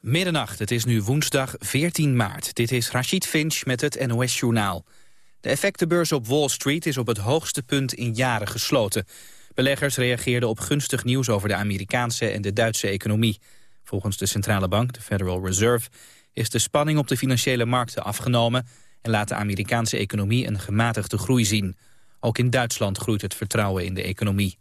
Middernacht, het is nu woensdag 14 maart. Dit is Rachid Finch met het NOS-journaal. De effectenbeurs op Wall Street is op het hoogste punt in jaren gesloten. Beleggers reageerden op gunstig nieuws over de Amerikaanse en de Duitse economie. Volgens de centrale bank, de Federal Reserve, is de spanning op de financiële markten afgenomen... en laat de Amerikaanse economie een gematigde groei zien. Ook in Duitsland groeit het vertrouwen in de economie.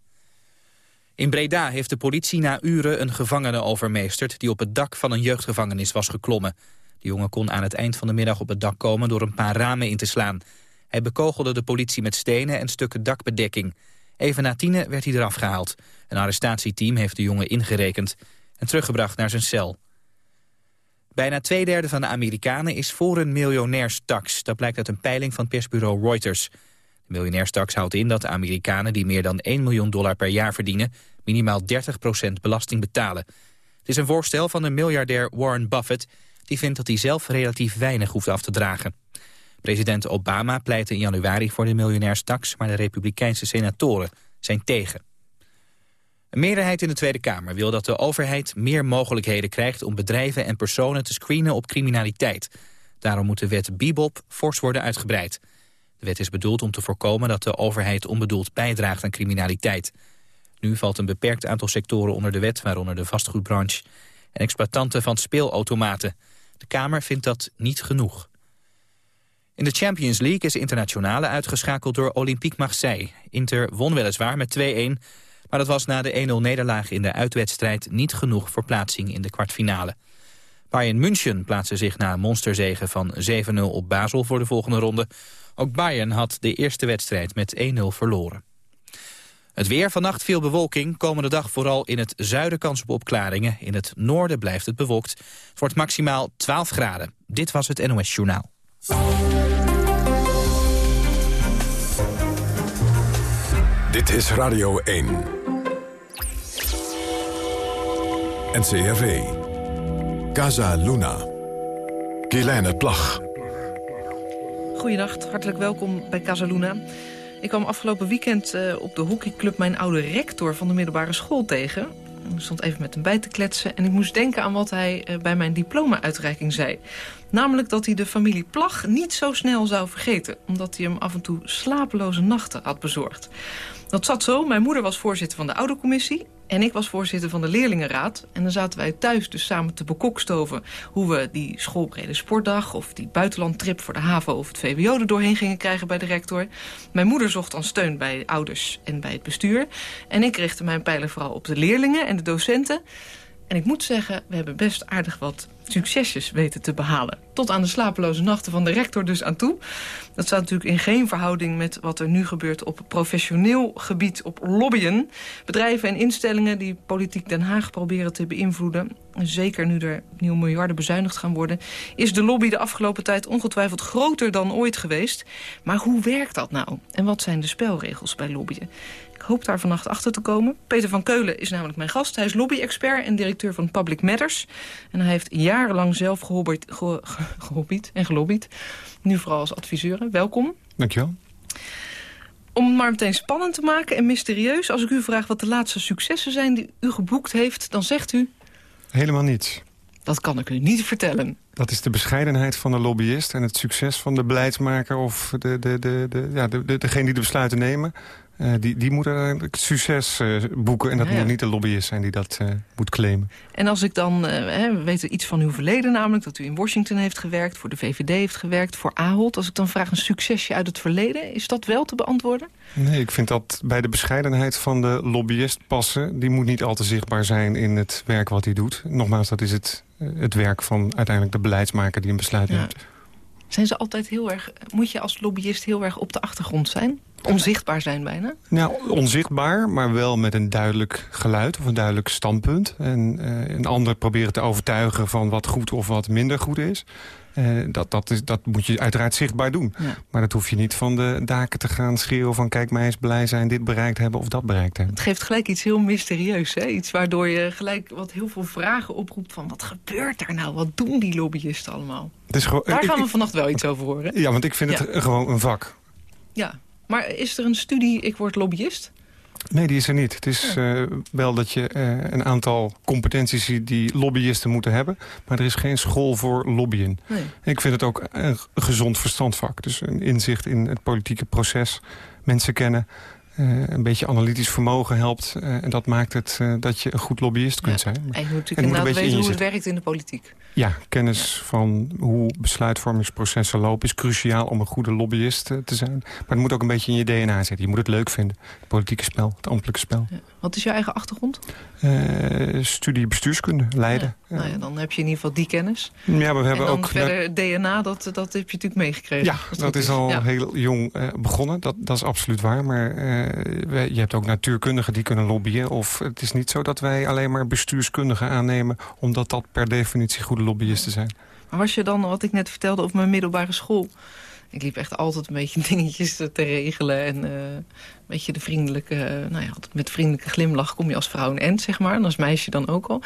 In Breda heeft de politie na uren een gevangene overmeesterd... die op het dak van een jeugdgevangenis was geklommen. De jongen kon aan het eind van de middag op het dak komen... door een paar ramen in te slaan. Hij bekogelde de politie met stenen en stukken dakbedekking. Even na tienen werd hij eraf gehaald. Een arrestatieteam heeft de jongen ingerekend... en teruggebracht naar zijn cel. Bijna twee derde van de Amerikanen is voor een miljonairstax. Dat blijkt uit een peiling van persbureau Reuters... De miljonairstaks houdt in dat Amerikanen die meer dan 1 miljoen dollar per jaar verdienen... minimaal 30% belasting betalen. Het is een voorstel van de miljardair Warren Buffett... die vindt dat hij zelf relatief weinig hoeft af te dragen. President Obama pleitte in januari voor de miljonairstaks... maar de republikeinse senatoren zijn tegen. Een meerderheid in de Tweede Kamer wil dat de overheid meer mogelijkheden krijgt... om bedrijven en personen te screenen op criminaliteit. Daarom moet de wet Bibop fors worden uitgebreid. De wet is bedoeld om te voorkomen dat de overheid onbedoeld bijdraagt aan criminaliteit. Nu valt een beperkt aantal sectoren onder de wet, waaronder de vastgoedbranche en exploitanten van speelautomaten. De Kamer vindt dat niet genoeg. In de Champions League is internationale uitgeschakeld door Olympique Marseille. Inter won weliswaar met 2-1, maar dat was na de 1-0 nederlaag in de uitwedstrijd niet genoeg voor plaatsing in de kwartfinale. Bayern München plaatste zich na een monsterzege van 7-0 op Basel voor de volgende ronde. Ook Bayern had de eerste wedstrijd met 1-0 verloren. Het weer, vannacht veel bewolking. Komende dag vooral in het zuiden kans op opklaringen. In het noorden blijft het bewolkt. Het wordt maximaal 12 graden. Dit was het NOS Journaal. Dit is Radio 1. NCRV. Casa Luna. Kielijne Plag. Goedendag, hartelijk welkom bij Casaluna. Ik kwam afgelopen weekend uh, op de hockeyclub mijn oude rector van de middelbare school tegen. Ik stond even met hem bij te kletsen en ik moest denken aan wat hij uh, bij mijn diploma-uitreiking zei. Namelijk dat hij de familie Plag niet zo snel zou vergeten... omdat hij hem af en toe slapeloze nachten had bezorgd. Dat zat zo, mijn moeder was voorzitter van de oudercommissie... En ik was voorzitter van de leerlingenraad. En dan zaten wij thuis dus samen te bekokstoven... hoe we die schoolbrede sportdag of die buitenlandtrip voor de HAVO of het VWO er doorheen gingen krijgen bij de rector. Mijn moeder zocht dan steun bij ouders en bij het bestuur. En ik richtte mijn pijlen vooral op de leerlingen en de docenten. En ik moet zeggen, we hebben best aardig wat succesjes weten te behalen. Tot aan de slapeloze nachten van de rector dus aan toe. Dat staat natuurlijk in geen verhouding met wat er nu gebeurt op professioneel gebied op lobbyen. Bedrijven en instellingen die politiek Den Haag proberen te beïnvloeden. Zeker nu er nieuw miljarden bezuinigd gaan worden. Is de lobby de afgelopen tijd ongetwijfeld groter dan ooit geweest. Maar hoe werkt dat nou? En wat zijn de spelregels bij lobbyen? Hoop daar vannacht achter te komen. Peter van Keulen is namelijk mijn gast. Hij is lobby-expert en directeur van Public Matters. En hij heeft jarenlang zelf gehobbyd, ge, en gelobbyd. Nu vooral als adviseur. Welkom. Dankjewel. Om het maar meteen spannend te maken en mysterieus... als ik u vraag wat de laatste successen zijn die u geboekt heeft... dan zegt u... Helemaal niets. Dat kan ik u niet vertellen. Dat is de bescheidenheid van de lobbyist en het succes van de beleidsmaker... of de, de, de, de, ja, de, de, degene die de besluiten nemen. Uh, die, die moeten succes uh, boeken. En dat moet niet de lobbyist zijn die dat uh, moet claimen. En als ik dan, we weten iets van uw verleden namelijk... dat u in Washington heeft gewerkt, voor de VVD heeft gewerkt... voor Ahold. Als ik dan vraag een succesje uit het verleden... is dat wel te beantwoorden? Nee, ik vind dat bij de bescheidenheid van de lobbyist passen. Die moet niet al te zichtbaar zijn in het werk wat hij doet. Nogmaals, dat is het, het werk van uiteindelijk de beleidsmaker die een besluit neemt. Zijn ze altijd heel erg... Moet je als lobbyist heel erg op de achtergrond zijn? Onzichtbaar zijn bijna? Nou, onzichtbaar, maar wel met een duidelijk geluid of een duidelijk standpunt. En uh, een ander proberen te overtuigen van wat goed of wat minder goed is. Uh, dat, dat, is, dat moet je uiteraard zichtbaar doen. Maar dat hoef je niet van de daken te gaan schreeuwen van... kijk, mij eens blij zijn dit bereikt hebben of dat bereikt hebben. Het geeft gelijk iets heel mysterieus. Hè? Iets waardoor je gelijk wat heel veel vragen oproept van... wat gebeurt daar nou? Wat doen die lobbyisten allemaal? Gewoon, daar gaan we vannacht wel iets over horen. Ja, want ik vind het gewoon een vak. Ja, maar is er een studie, ik word lobbyist? Nee, die is er niet. Het is uh, wel dat je uh, een aantal competenties ziet die lobbyisten moeten hebben. Maar er is geen school voor lobbyen. Nee. Ik vind het ook een gezond verstandvak. Dus een inzicht in het politieke proces. Mensen kennen. Uh, een beetje analytisch vermogen helpt. Uh, en dat maakt het uh, dat je een goed lobbyist kunt zijn. En je moet natuurlijk inderdaad weten hoe het werkt in de politiek. Ja, kennis van hoe besluitvormingsprocessen lopen... is cruciaal om een goede lobbyist te zijn. Maar het moet ook een beetje in je DNA zitten. Je moet het leuk vinden. Het politieke spel, het ambtelijke spel. Ja. Wat is je eigen achtergrond? studie bestuurskunde, Leiden. Nou ja, dan heb je in ieder geval die kennis. Ja, maar we hebben en ook... verder DNA, dat, dat heb je natuurlijk meegekregen. Ja, dat, is al heel jong begonnen. Dat, dat is absoluut waar. Maar je hebt ook natuurkundigen die kunnen lobbyen. Of het is niet zo dat wij alleen maar bestuurskundigen aannemen... omdat dat per definitie goede lobbyisten zijn. Maar was je dan, wat ik net vertelde over mijn middelbare school... Ik liep echt altijd een beetje dingetjes te regelen. En uh, een beetje de vriendelijke... nou ja, met vriendelijke glimlach kom je als vrouw een end, zeg maar. En als meisje dan ook al.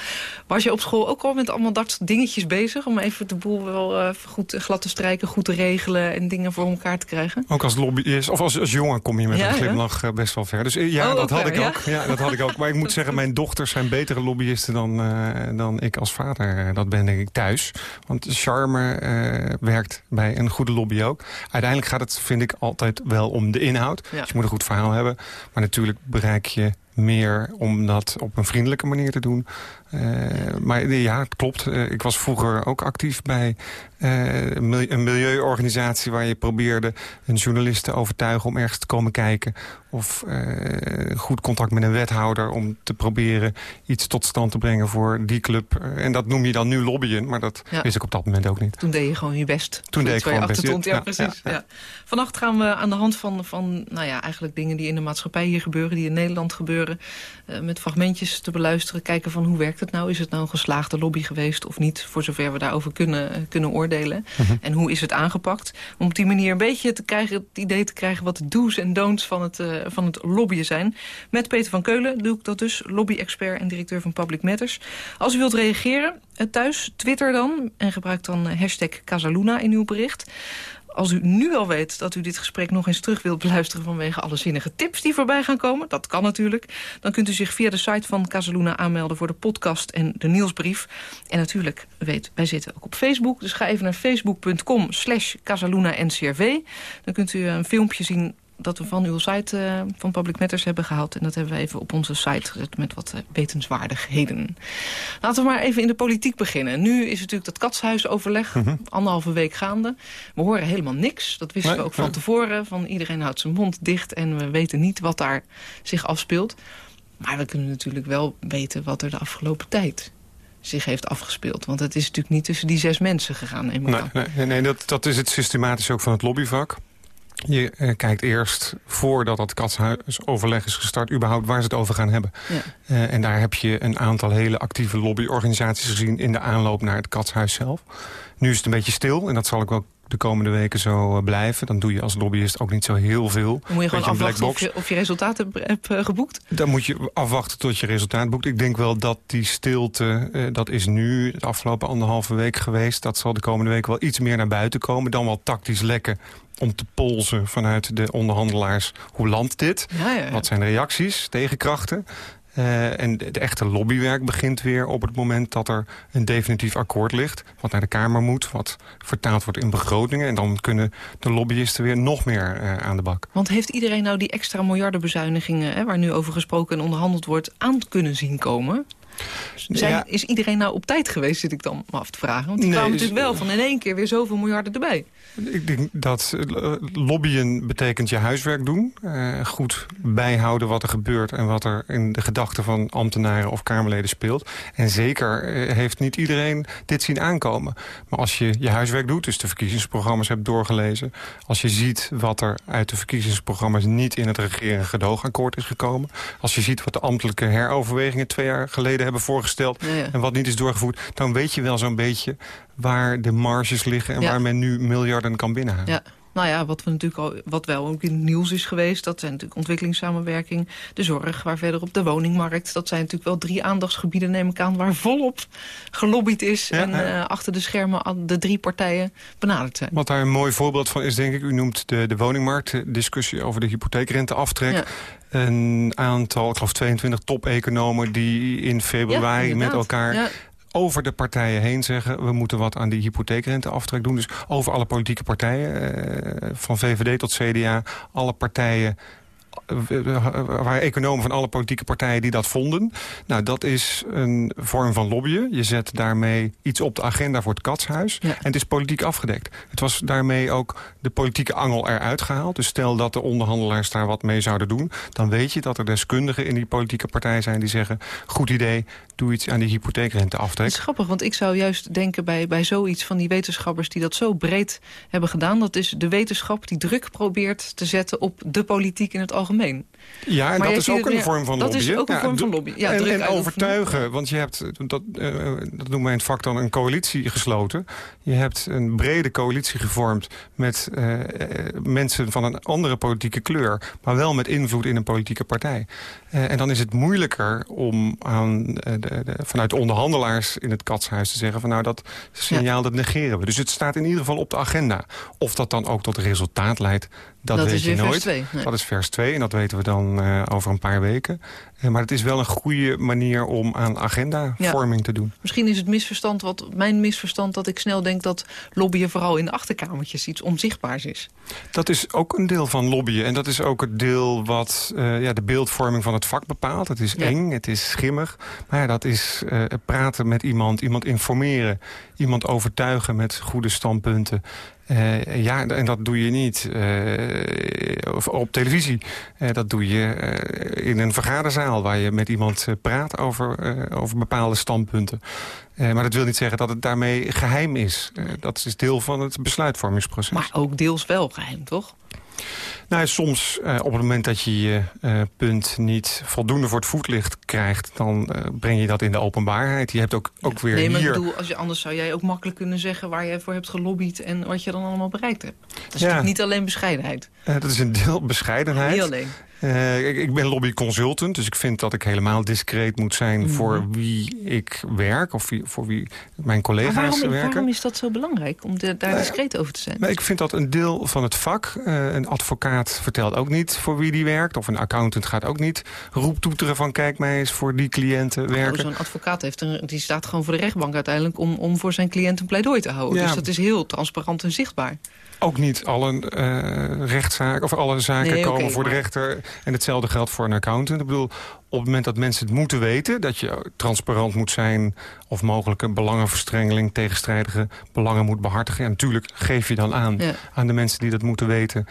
Was je op school ook al met allemaal dat soort dingetjes bezig... om even de boel wel uh, goed glad te strijken, goed te regelen... en dingen voor elkaar te krijgen? Ook als lobbyist, of als, als jongen kom je met ja, een glimlach ja? best wel ver. Dus ja, oh, dat had ik ook. Ja, dat had ik ook. Maar ik moet zeggen, mijn dochters zijn betere lobbyisten dan, uh, dan ik als vader. Dat ben denk ik thuis. Want charme werkt bij een goede lobby ook uiteindelijk gaat het, vind ik, altijd wel om de inhoud. Dus je moet een goed verhaal hebben. Maar natuurlijk bereik je meer om dat op een vriendelijke manier te doen. Uh, maar ja, het klopt. Uh, ik was vroeger ook actief bij uh, een milieuorganisatie... waar je probeerde een journalist te overtuigen om ergens te komen kijken. Of goed contact met een wethouder om te proberen iets tot stand te brengen voor die club. en dat noem je dan nu lobbyen, maar dat ja. wist ik op dat moment ook niet. Toen deed je gewoon je best. Toen deed ik gewoon best. Ja, ja, precies. Ja, Vannacht gaan we aan de hand van, van nou ja, eigenlijk dingen die in de maatschappij hier gebeuren... die in Nederland gebeuren, met fragmentjes te beluisteren. Kijken van hoe werkt het nou? Is het nou een geslaagde lobby geweest of niet? Voor zover we daarover kunnen, kunnen oordelen. Mhm. En hoe is het aangepakt? Om op die manier een beetje te krijgen, het idee te krijgen... wat de do's en don'ts van het, uh, van het lobbyen zijn. Met Peter van Keulen doe ik dat dus. Lobby-expert en directeur van Public Matters. Als u wilt reageren, thuis, Twitter dan. En gebruik dan hashtag Casaluna in uw bericht. Als u nu al weet dat u dit gesprek nog eens terug wilt beluisteren... vanwege alle zinnige tips die voorbij gaan komen, dat kan natuurlijk... dan kunt u zich via de site van Casaluna aanmelden voor de podcast en de nieuwsbrief. En natuurlijk, weet, wij zitten ook op Facebook. Dus ga even naar facebook.com slash Casaluna-NCRV. Dan kunt u een filmpje zien dat we van uw site uh, van Public Matters hebben gehaald. En dat hebben we even op onze site gezet met wat uh, wetenswaardigheden. Laten we maar even in de politiek beginnen. Nu is natuurlijk dat katshuisoverleg, mm -hmm. anderhalve week gaande. We horen helemaal niks. Dat wisten nee, we ook van tevoren. Van iedereen houdt zijn mond dicht en we weten niet wat daar zich afspeelt. Maar we kunnen natuurlijk wel weten wat er de afgelopen tijd zich heeft afgespeeld. Want het is natuurlijk niet tussen die zes mensen gegaan. Nee, nee, nee dat, dat is het systematisch ook van het lobbyvak. Je uh, kijkt eerst, voordat dat katshuisoverleg is gestart... überhaupt waar ze het over gaan hebben. Ja. Uh, en daar heb je een aantal hele actieve lobbyorganisaties gezien... in de aanloop naar het katshuis zelf. Nu is het een beetje stil en dat zal ik wel de komende weken zo uh, blijven. Dan doe je als lobbyist ook niet zo heel veel. Dan moet je gewoon afwachten of je, of je resultaat hebt, hebt uh, geboekt? Dan moet je afwachten tot je resultaat boekt. Ik denk wel dat die stilte, uh, dat is nu de afgelopen anderhalve week geweest. Dat zal de komende week wel iets meer naar buiten komen. Dan wel tactisch lekken om te polsen vanuit de onderhandelaars. Hoe landt dit? Ja, ja, ja. Wat zijn de reacties, tegenkrachten? Uh, en de, echte lobbywerk begint weer op het moment dat er een definitief akkoord ligt. Wat naar de Kamer moet, wat vertaald wordt in begrotingen. En dan kunnen de lobbyisten weer nog meer uh, aan de bak. Want heeft iedereen nou die extra miljardenbezuinigingen... Hè, waar nu over gesproken en onderhandeld wordt, aan kunnen zien komen? Zijn, ja. Is iedereen nou op tijd geweest, zit ik dan af te vragen? Want die nee, kwamen natuurlijk wel van in één keer weer zoveel miljarden erbij. Ik denk dat uh, lobbyen betekent je huiswerk doen. Uh, goed bijhouden wat er gebeurt en wat er in de gedachten van ambtenaren of Kamerleden speelt. En zeker uh, heeft niet iedereen dit zien aankomen. Maar als je je huiswerk doet, dus de verkiezingsprogramma's hebt doorgelezen. Als je ziet wat er uit de verkiezingsprogramma's niet in het regering gedoogakkoord is gekomen. Als je ziet wat de ambtelijke heroverwegingen twee jaar geleden hebben voorgesteld. Ja, ja. En wat niet is doorgevoerd. Dan weet je wel zo'n beetje waar de marges liggen... en ja. waar men nu miljarden kan binnenhalen. Ja. Nou ja, wat, we natuurlijk al, wat wel ook in het nieuws is geweest... dat zijn natuurlijk ontwikkelingssamenwerking, de zorg... waar verder op de woningmarkt. Dat zijn natuurlijk wel drie aandachtsgebieden, neem ik aan... waar volop gelobbyd is ja, en ja. Uh, achter de schermen de drie partijen benaderd zijn. Wat daar een mooi voorbeeld van is, denk ik... u noemt de, de woningmarkt, de discussie over de hypotheekrenteaftrek... Ja. een aantal, ik geloof 22 top-economen... die in februari met elkaar over de partijen heen zeggen... we moeten wat aan die hypotheekrenteaftrek doen. Dus over alle politieke partijen, eh, van VVD tot CDA... alle partijen waren economen van alle politieke partijen die dat vonden. Nou, dat is een vorm van lobbyen. Je zet daarmee iets op de agenda voor het katshuis. En het is politiek afgedekt. Het was daarmee ook de politieke angel eruit gehaald. Dus stel dat de onderhandelaars daar wat mee zouden doen... dan weet je dat er deskundigen in die politieke partij zijn die zeggen... goed idee, doe iets aan die hypotheekrenteaftrek. Het is grappig, want ik zou juist denken bij, bij zoiets van die wetenschappers... die dat zo breed hebben gedaan. Dat is de wetenschap die druk probeert te zetten op de politiek in het algemeen. Ja, en dat is ook een vorm van lobby. Dat is ook een vorm van lobby. Ja, en, en overtuigen, want je hebt, dat, uh, dat noemen wij in het vak dan een coalitie gesloten. Je hebt een brede coalitie gevormd met uh, mensen van een andere politieke kleur... maar wel met invloed in een politieke partij. Uh, en dan is het moeilijker om aan de, de, vanuit de onderhandelaars in het katshuis te zeggen... van nou, dat signaal dat negeren we. Dus het staat in ieder geval op de agenda. Of dat dan ook tot resultaat leidt, dat, dat weet je nooit. Nee. Dat is vers 2 en dat weten we dan uh, over een paar weken. Maar het is wel een goede manier om aan agendavorming ja. te doen. Misschien is het misverstand, wat mijn misverstand... dat ik snel denk dat lobbyen vooral in de achterkamertjes iets onzichtbaars is. Dat is ook een deel van lobbyen. En dat is ook het deel wat uh, ja, de beeldvorming van het vak bepaalt. Het is ja. eng, het is schimmig. Maar ja, dat is praten met iemand, iemand informeren... iemand overtuigen met goede standpunten... Uh, ja, en dat doe je niet uh, op televisie. Dat doe je in een vergaderzaal waar je met iemand praat over, over bepaalde standpunten. maar dat wil niet zeggen dat het daarmee geheim is. dat is deel van het besluitvormingsproces. Maar ook deels wel geheim, toch? Nou, soms uh, op het moment dat je je uh, punt niet voldoende voor het voetlicht krijgt... dan uh, breng je dat in de openbaarheid. Je hebt ook, ook weer nee, maar hier... Ik bedoel, als je, anders zou jij ook makkelijk kunnen zeggen... waar je voor hebt gelobbyd en wat je dan allemaal bereikt hebt. Dat is ja. natuurlijk niet alleen bescheidenheid. dat is een deel bescheidenheid. Niet alleen. Uh, ik, ik, ben lobbyconsultant, dus ik vind dat ik helemaal discreet moet zijn... Mm -hmm. voor wie ik werk of wie, voor wie mijn collega's maar waarom, werken. Waarom is dat zo belangrijk, om de, daar discreet over te zijn? Ik vind dat een deel van het vak. Uh, een advocaat vertelt ook niet voor wie die werkt. Of een accountant gaat ook niet roeptoeteren van... kijk mij eens voor die cliënten werken. Zo'n advocaat heeft een, die staat gewoon voor de rechtbank uiteindelijk... om, om voor zijn cliënt een pleidooi te houden. Ja. Dus dat is heel transparant en zichtbaar. Ook niet alle uh, rechtszaken of alle zaken nee, komen okay, voor maar... de rechter. En hetzelfde geldt voor een accountant. Ik bedoel, op het moment dat mensen het moeten weten... dat je transparant moet zijn of mogelijke belangenverstrengeling... tegenstrijdige belangen moet behartigen. En natuurlijk geef je dan aan ja. aan de mensen die dat moeten weten...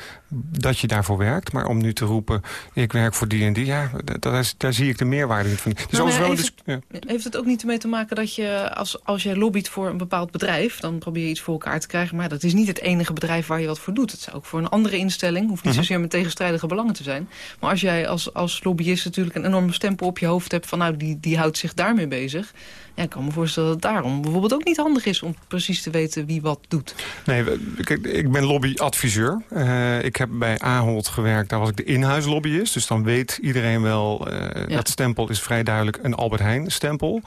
dat je daarvoor werkt. Maar om nu te roepen, ik werk voor die en die... ja, daar, daar zie ik de meerwaarde niet van. Dus nou, heeft, dus, ja. heeft het ook niet ermee te maken dat je... als, als je lobbyt voor een bepaald bedrijf... dan probeer je iets voor elkaar te krijgen. Maar dat is niet het enige bedrijf waar je wat voor doet. Het is ook voor een andere instelling. hoeft niet -huh. zozeer met tegenstrijdige belangen te zijn. Maar als jij als, als lobbyist natuurlijk een enorm stempel op je hoofd hebt... van nou, die, die houdt zich daarmee bezig... Ja, ik kan me voorstellen dat het daarom bijvoorbeeld ook niet handig is... om precies te weten wie wat doet. Nee, kijk, ik ben lobbyadviseur. Uh, ik heb bij Ahold gewerkt, daar was ik de inhuislobbyist. Dus dan weet iedereen wel, uh, ja. dat stempel is vrij duidelijk een Albert Heijn stempel.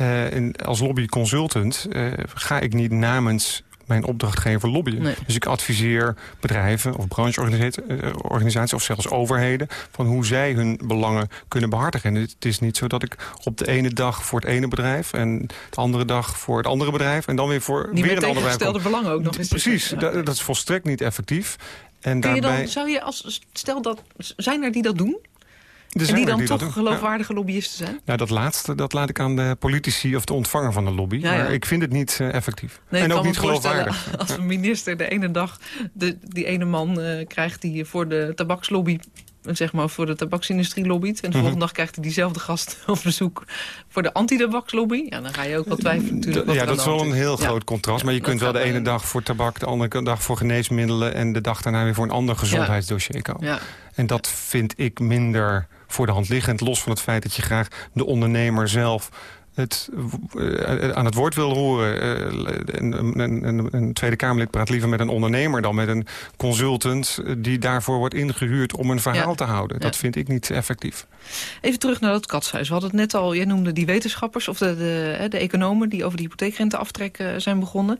Uh, en als lobbyconsultant ga ik niet namens mijn opdrachtgever lobbyen. Nee. Dus ik adviseer bedrijven of brancheorganisaties of zelfs overheden... van hoe zij hun belangen kunnen behartigen. En het is niet zo dat ik op de ene dag voor het ene bedrijf... en de andere dag voor het andere bedrijf... en dan weer voor niet weer een ander bedrijf... Niet belangen ook nog eens. Precies, ja. dat, dat is volstrekt niet effectief. En Kun daarbij... je dan, zou je als, stel dat, zijn er die dat doen? En die dan die toch geloofwaardige ja. lobbyisten zijn? Nou, dat laatste dat laat ik aan de politici of de ontvanger van de lobby. Ja, ja. Maar ik vind het niet uh, effectief. Nee, en ook niet geloofwaardig. Als een minister de ene dag de, die ene man uh, krijgt die voor de tabakslobby zeg maar, voor de tabaksindustrie lobbyt. En de mm -hmm. volgende dag krijgt hij diezelfde gast op bezoek voor de anti-tabakslobby. Ja, dan ga je ook wel twijfelen natuurlijk. Ja, dat is wel een heel groot ja. contrast. Maar je kunt wel de ene dag voor tabak, de andere dag voor geneesmiddelen... en de dag daarna weer voor een ander gezondheidsdossier komen. Ja. En dat vind ik minder voor de hand liggend. Los van het feit dat je graag de ondernemer zelf het uh, aan het woord wil horen. Uh, een, een, een, Tweede Kamerlid praat liever met een ondernemer... dan met een consultant die daarvoor wordt ingehuurd om een verhaal te houden. Dat vind ik niet effectief. Even terug naar dat katshuis. We hadden het net al, jij noemde die wetenschappers... of de, de, de economen die over de hypotheekrenteaftrek uh, zijn begonnen.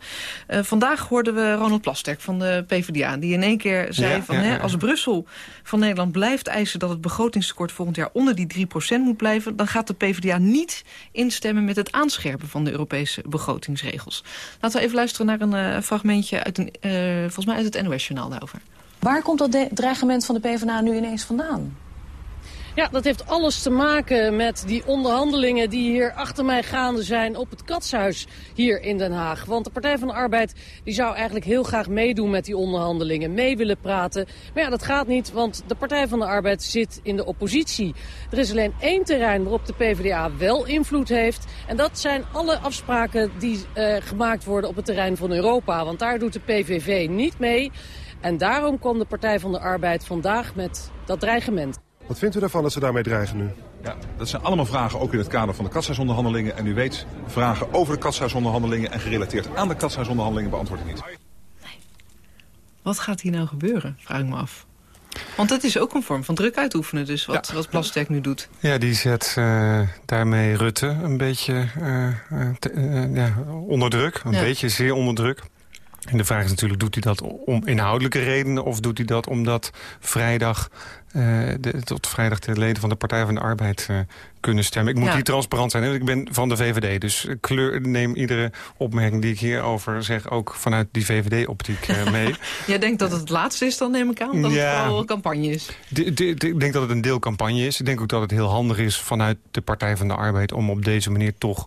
Uh, vandaag hoorden we Ronald Plasterk van de PvdA... die in één keer zei ja, van ja, hè, als Brussel van Nederland blijft eisen... dat het begrotingstekort volgend jaar onder die 3% moet blijven... dan gaat de PvdA niet instemmen met het aanscherpen van de Europese begrotingsregels. Laten we even luisteren naar een uh, fragmentje uit een, volgens mij uit het NOS-journaal daarover. Waar komt dat dreigement van de PvdA nu ineens vandaan? Ja, dat heeft alles te maken met die onderhandelingen die hier achter mij gaande zijn op het Katshuis hier in Den Haag. Want de Partij van de Arbeid die zou eigenlijk heel graag meedoen met die onderhandelingen, mee willen praten. Maar ja, dat gaat niet, want de Partij van de Arbeid zit in de oppositie. Er is alleen één terrein waarop de PvdA wel invloed heeft. En dat zijn alle afspraken die uh, gemaakt worden op het terrein van Europa. Want daar doet de PVV niet mee. En daarom kwam de Partij van de Arbeid vandaag met dat dreigement. Wat vindt u daarvan dat ze daarmee dreigen nu? Ja, dat zijn allemaal vragen ook in het kader van de katshuisonderhandelingen. En u weet, vragen over de katshuisonderhandelingen en gerelateerd aan de katshuisonderhandelingen beantwoord ik niet. Nee. Wat gaat hier nou gebeuren, vraag ik me af. Want het is ook een vorm van druk uitoefenen, dus wat, ja. wat Plasterk nu doet. Ja, die zet uh, daarmee Rutte een beetje uh, te, uh, ja, onder druk. Een ja. beetje zeer onder druk. En de vraag is natuurlijk, doet hij dat om inhoudelijke redenen... of doet hij dat omdat vrijdag de, tot vrijdag de leden van de Partij van de Arbeid uh, kunnen stemmen. Ik moet ja. hier transparant zijn, ik ben van de VVD. Dus kleur, neem iedere opmerking die ik hierover zeg... ook vanuit die VVD-optiek uh, mee. Jij denkt dat het het laatste is, dan neem ik aan? Dat ja. het vooral campagne is? Ik denk dat het een deel campagne is. Ik denk ook dat het heel handig is vanuit de Partij van de Arbeid... om op deze manier toch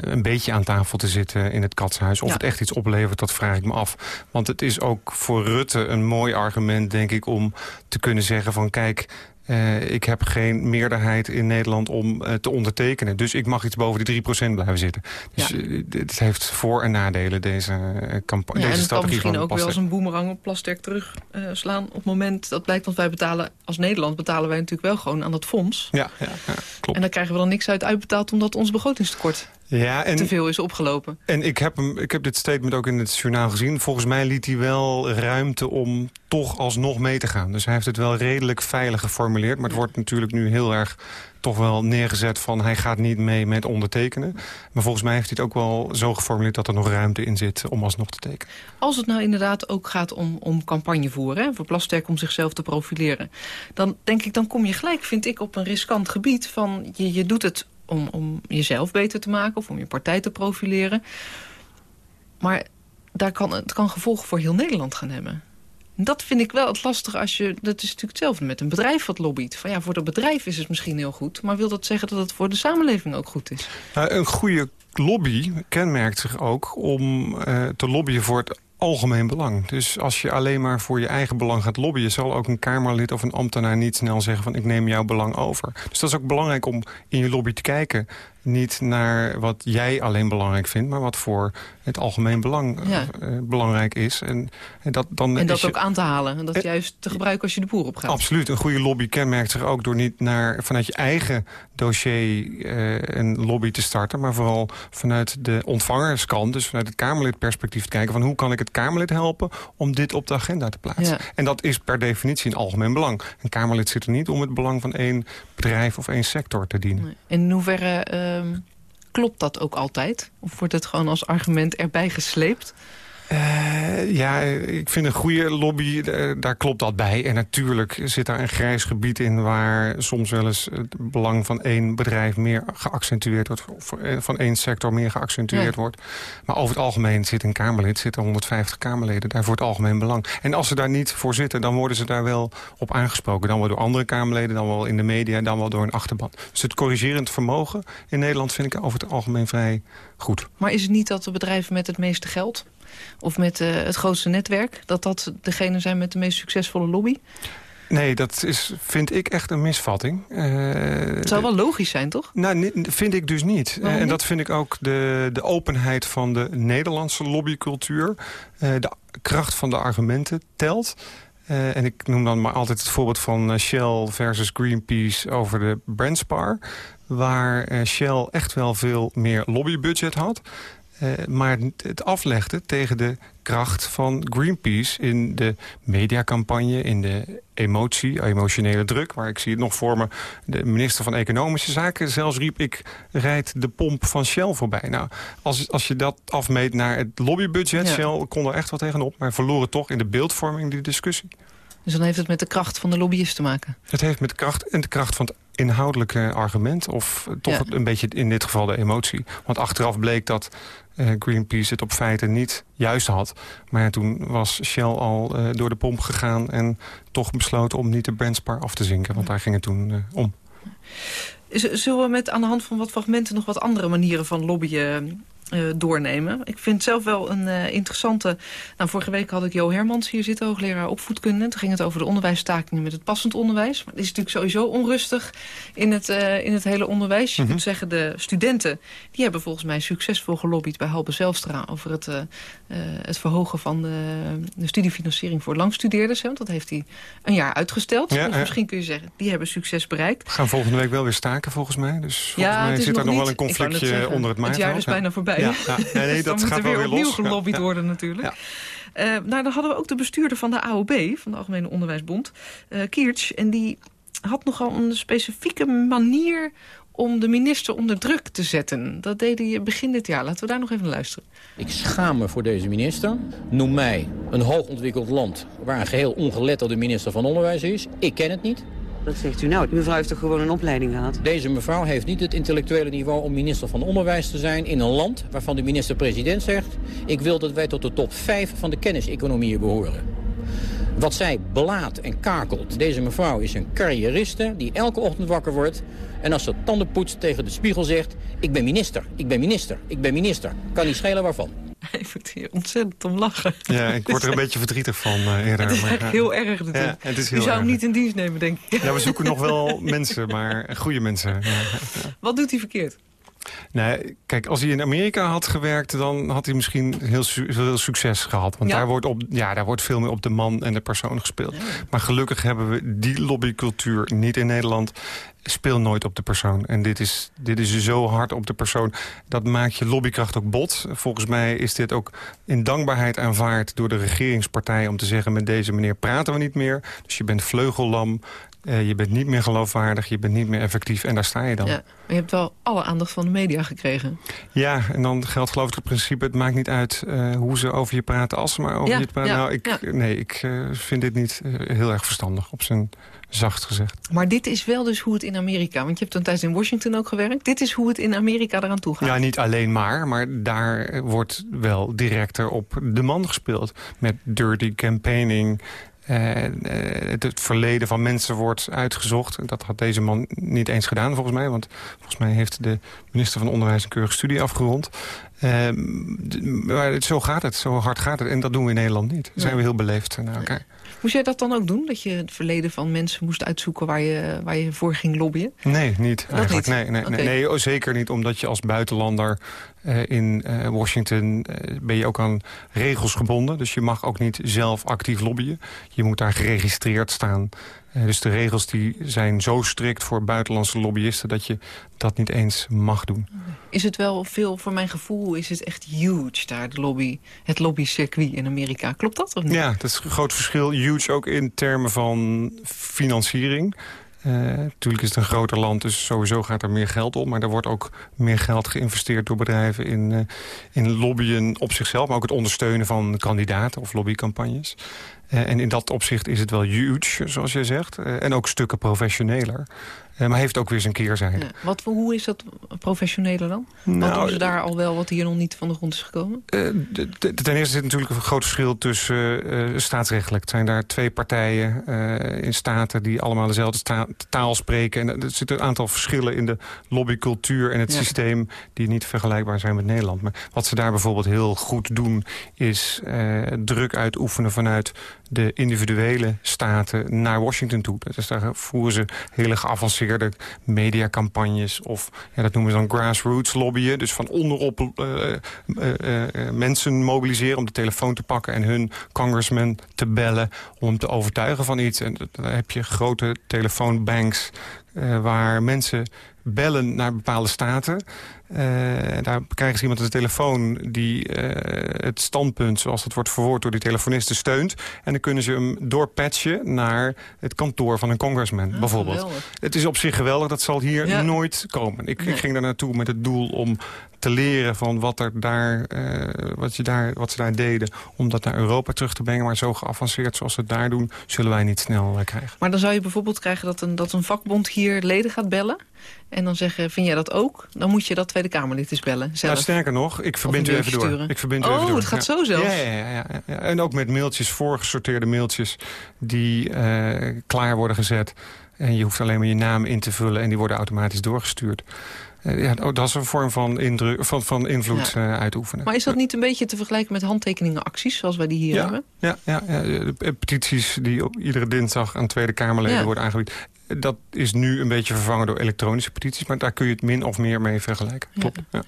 een beetje aan tafel te zitten in het katshuis. Of ja. het echt iets oplevert, dat vraag ik me af. Want het is ook voor Rutte een mooi argument, denk ik... om te kunnen zeggen van kijk... Uh, ik heb geen meerderheid in Nederland om uh, te ondertekenen. Dus ik mag iets boven die 3% blijven zitten. Dus ja. uh, het heeft voor- en nadelen, deze, campagne, ja, deze en strategie. het kan misschien ook wel als een boemerang op Plasterk terugslaan... op het moment dat blijkt, want wij betalen als Nederland... betalen wij natuurlijk wel gewoon aan dat fonds. Ja, ja, ja klopt. En dan krijgen we dan niks uit uitbetaald... omdat ons begrotingstekort ja, en, te veel is opgelopen. En ik heb, hem, ik heb dit statement ook in het journaal gezien. Volgens mij liet hij wel ruimte om toch alsnog mee te gaan. Dus hij heeft het wel redelijk veilig geformuleerd. Maar het wordt natuurlijk nu heel erg toch wel neergezet van... hij gaat niet mee met ondertekenen. Maar volgens mij heeft hij het ook wel zo geformuleerd... dat er nog ruimte in zit om alsnog te tekenen. Als het nou inderdaad ook gaat om, om campagne voeren... Hè, voor Plasterk om zichzelf te profileren... dan denk ik, dan kom je gelijk, vind ik, op een riskant gebied... van je, je doet het om, om jezelf beter te maken of om je partij te profileren. Maar daar kan, het kan gevolgen voor heel Nederland gaan hebben. Dat vind ik wel het lastige als je... Dat is natuurlijk hetzelfde met een bedrijf wat lobbyt. Van ja, voor dat bedrijf is het misschien heel goed... maar wil dat zeggen dat het voor de samenleving ook goed is? Nou, een goede lobby kenmerkt zich ook om uh, te lobbyen voor het algemeen belang. Dus als je alleen maar voor je eigen belang gaat lobbyen... zal ook een Kamerlid of een ambtenaar niet snel zeggen van... ik neem jouw belang over. Dus dat is ook belangrijk om in je lobby te kijken niet naar wat jij alleen belangrijk vindt... maar wat voor het algemeen belang ja. uh, belangrijk is. En, en dat, dan en dat ook je, aan te halen. En dat uh, juist te gebruiken als je de boer op gaat. Absoluut. Een goede lobby kenmerkt zich ook door niet naar, vanuit je eigen dossier uh, een lobby te starten... maar vooral vanuit de ontvangerskant, dus vanuit het Kamerlidperspectief te kijken... van hoe kan ik het Kamerlid helpen om dit op de agenda te plaatsen. Ja. En dat is per definitie een algemeen belang. Een Kamerlid zit er niet om het belang van één bedrijf of één sector te dienen. Nee. In hoeverre... Um, klopt dat ook altijd? Of wordt het gewoon als argument erbij gesleept? Uh, ja, ik vind een goede lobby, uh, daar klopt dat bij. En natuurlijk zit daar een grijs gebied in... waar soms wel eens het belang van één bedrijf meer geaccentueerd wordt... of van één sector meer geaccentueerd ja. wordt. Maar over het algemeen zit een Kamerlid, zitten 150 Kamerleden... daar voor het algemeen belang. En als ze daar niet voor zitten, dan worden ze daar wel op aangesproken. Dan wel door andere Kamerleden, dan wel in de media... dan wel door een achterban. Dus het corrigerend vermogen in Nederland vind ik over het algemeen vrij goed. Maar is het niet dat de bedrijven met het meeste geld of met uh, het grootste netwerk... dat dat degene zijn met de meest succesvolle lobby? Nee, dat is, vind ik echt een misvatting. Uh, het zou wel logisch zijn, toch? Nou, vind ik dus niet. Waarom en dat vind ik ook de, de openheid van de Nederlandse lobbycultuur. Uh, de kracht van de argumenten telt. en ik noem dan maar altijd het voorbeeld van Shell versus Greenpeace over de Brandspar. Waar Shell echt wel veel meer lobbybudget had. Maar het aflegde tegen de kracht van Greenpeace in de mediacampagne, in de emotie, emotionele druk. Waar ik zie het nog voor me, de minister van Economische Zaken. Zelfs riep ik, rijd de pomp van Shell voorbij. Nou, als, als je dat afmeet naar het lobbybudget, Shell kon er echt wat tegenop. Maar verloren toch in de beeldvorming die discussie. Dus dan heeft het met de kracht van de lobbyist te maken? Het heeft met de kracht en de kracht van het inhoudelijke argument... of toch een beetje in dit geval de emotie. Want achteraf bleek dat uh, Greenpeace het op feiten niet juist had. Maar toen was Shell al uh, door de pomp gegaan... en toch besloten om niet de brandspar af te zinken. Want daar ging het toen uh, om. Zullen we met aan de hand van wat fragmenten... nog wat andere manieren van lobbyen uh, doornemen. Ik vind het zelf wel een uh, interessante... Nou, vorige week had ik Jo Hermans hier zitten, hoogleraar opvoedkunde. Toen ging het over de onderwijsstakingen met het passend onderwijs. Maar het is natuurlijk sowieso onrustig in het, uh, in het hele onderwijs. Je mm -hmm. kunt zeggen, de studenten die hebben volgens mij succesvol gelobbyd... bij Halbe Zelstra over het, het verhogen van de, de, studiefinanciering voor langstudeerders. Hè, want dat heeft hij een jaar uitgesteld. Ja, dus misschien kun je zeggen, die hebben succes bereikt. We gaan volgende week wel weer staken volgens mij. Dus volgens ja, mij zit er nog wel een conflictje onder het Het jaar is bijna voorbij. Ja, ja. Nee, nee, dat dus gaat weer wel weer opnieuw los. gelobbyd Ja, worden natuurlijk. Uh, nou, dan hadden we ook de bestuurder van de AOB, van de Algemene Onderwijsbond, uh, Kiertsch. En die had nogal een specifieke manier om de minister onder druk te zetten. Dat deed hij begin dit jaar. Laten we daar nog even naar luisteren. Ik schaam me voor deze minister. Noem mij een hoogontwikkeld land waar een geheel ongeletterde minister van Onderwijs is. Ik ken het niet. Wat zegt u nou? Die mevrouw heeft toch gewoon een opleiding gehad? Deze mevrouw heeft niet het intellectuele niveau om minister van Onderwijs te zijn... in een land waarvan de minister-president zegt... ik wil dat wij tot de top 5 van de kenniseconomieën behoren. Wat zij belaadt en kakelt. Deze mevrouw is een carrieriste die elke ochtend wakker wordt... en als ze tanden poetst tegen de spiegel zegt... ik ben minister, ik ben minister, ik ben minister. Kan niet schelen waarvan. Hij moet hier ontzettend om lachen. Ja, ik word er een beetje verdrietig van uh, eerder. Het is maar, eigenlijk heel erg natuurlijk. Ja, het is heel Je zou hem niet in dienst nemen, denk ik. Ja, we zoeken nog wel mensen, maar goede mensen. Ja. Wat doet hij verkeerd? Nee, kijk, als hij in Amerika had gewerkt... dan had hij misschien heel, su heel succes gehad. Want Ja? daar, wordt op, ja, daar wordt veel meer op de man en de persoon gespeeld. Maar gelukkig hebben we die lobbycultuur niet in Nederland. Speel nooit op de persoon. En dit is, dit is zo hard op de persoon. Dat maakt je lobbykracht ook bot. Volgens mij is dit ook in dankbaarheid aanvaard door de regeringspartij... om te zeggen, met deze meneer praten we niet meer. Dus je bent vleugellam. Eh, je bent niet meer geloofwaardig, je bent niet meer effectief. En daar sta je dan. Ja, maar je hebt wel alle aandacht van de media gekregen. Ja, en dan geldt geloof ik het principe... het maakt niet uit eh, hoe ze over je praten... als ze maar over Ja, je praten. ja, nou, ik, ja. nee, ik eh, vind dit niet heel erg verstandig, op zijn zacht gezegd. Maar dit is wel dus hoe het in Amerika... want je hebt een tijd in Washington ook gewerkt. Dit is hoe het in Amerika eraan toe gaat. Ja, niet alleen maar, maar daar wordt wel directer op de man gespeeld. Met dirty campaigning... Eh, eh, het, het verleden van mensen wordt uitgezocht. Dat had deze man niet eens gedaan, volgens mij. Want volgens mij heeft de minister van Onderwijs een keurige studie afgerond. Eh, maar het, zo gaat het, zo hard gaat het. En dat doen we in Nederland niet. Daar zijn we heel beleefd naar elkaar. Moest jij dat dan ook doen? Dat je het verleden van mensen moest uitzoeken... waar je, waar je voor ging lobbyen? Nee, niet eigenlijk. niet? Nee, nee, nee, oh, zeker niet omdat je als buitenlander eh, in eh, Washington eh, ben je ook aan regels gebonden. Dus je mag ook niet zelf actief lobbyen. Je moet daar geregistreerd staan. Eh, dus de regels die zijn zo strikt voor buitenlandse lobbyisten... dat je dat niet eens mag doen. Is het wel veel, voor mijn gevoel, is het echt huge daar, de lobby, het lobbycircuit in Amerika. Klopt dat of niet? Ja, dat is een groot verschil. Huge ook in termen van financiering. Eh, natuurlijk is het een groter land, dus sowieso gaat er meer geld om. Maar er wordt ook meer geld geïnvesteerd door bedrijven in, eh, in lobbyen op zichzelf. Maar ook het ondersteunen van kandidaten of lobbycampagnes. Eh, en in dat opzicht is het wel huge, zoals je zegt. Eh, en ook stukken professioneler. Eh, maar heeft ook weer zijn keerzijde. Ja. Wat, hoe is dat professioneler dan? wat Nou, doen ze daar al wel wat hier nog niet van de grond is gekomen? Eh, ten eerste zit natuurlijk een groot verschil tussen eh, staatsrechtelijk. Het zijn daar twee partijen eh, in staten die allemaal dezelfde taal spreken. En er zitten een aantal verschillen in de lobbycultuur en het Ja. systeem... die niet vergelijkbaar zijn met Nederland. Maar wat ze daar bijvoorbeeld heel goed doen... is eh, druk uitoefenen vanuit de individuele staten naar Washington toe. Dus daar voeren ze hele geavanceerde mediacampagnes... of ja, dat noemen ze dan grassroots lobbyen. Dus van onderop uh, uh, mensen mobiliseren om de telefoon te pakken... en hun congressman te bellen om te overtuigen van iets. En dan heb je grote telefoonbanks waar mensen bellen naar bepaalde staten. Uh, daar krijgen ze iemand aan de telefoon die uh, het standpunt... zoals het wordt verwoord door die telefonisten steunt. En dan kunnen ze hem doorpatchen naar het kantoor van een congressman, ah, bijvoorbeeld. Geweldig. Het is op zich geweldig, dat zal hier nooit komen. Ik, ik, ging daar naartoe met het doel om te leren van wat, er daar, uh, wat, je daar, wat ze daar deden... om dat naar Europa terug te brengen. Maar zo geavanceerd zoals ze het daar doen, zullen wij niet snel krijgen. Maar dan zou je bijvoorbeeld krijgen dat een, dat een vakbond hier leden gaat bellen... en dan zeggen, vind jij dat ook? Dan moet je dat Tweede Kamerlid eens bellen zelf. Nou, sterker nog, ik verbind u even door. Ik verbind u oh, even door. het gaat zo zelfs? Ja, ja, ja, ja, En ook met mailtjes, voorgesorteerde mailtjes... die uh, klaar worden gezet... En je hoeft alleen maar je naam in te vullen en die worden automatisch doorgestuurd. Uh, ja, oh, dat is een vorm van, indruk, van, van invloed ja. uh, uitoefenen. Maar is dat niet een beetje te vergelijken met handtekeningenacties zoals wij die hier ja, hebben? Ja, ja, ja, de petities die op iedere dinsdag aan Tweede Kamerleden worden aangebied. Dat is nu een beetje vervangen door elektronische petities. Maar daar kun je het min of meer mee vergelijken. Klopt. Ja.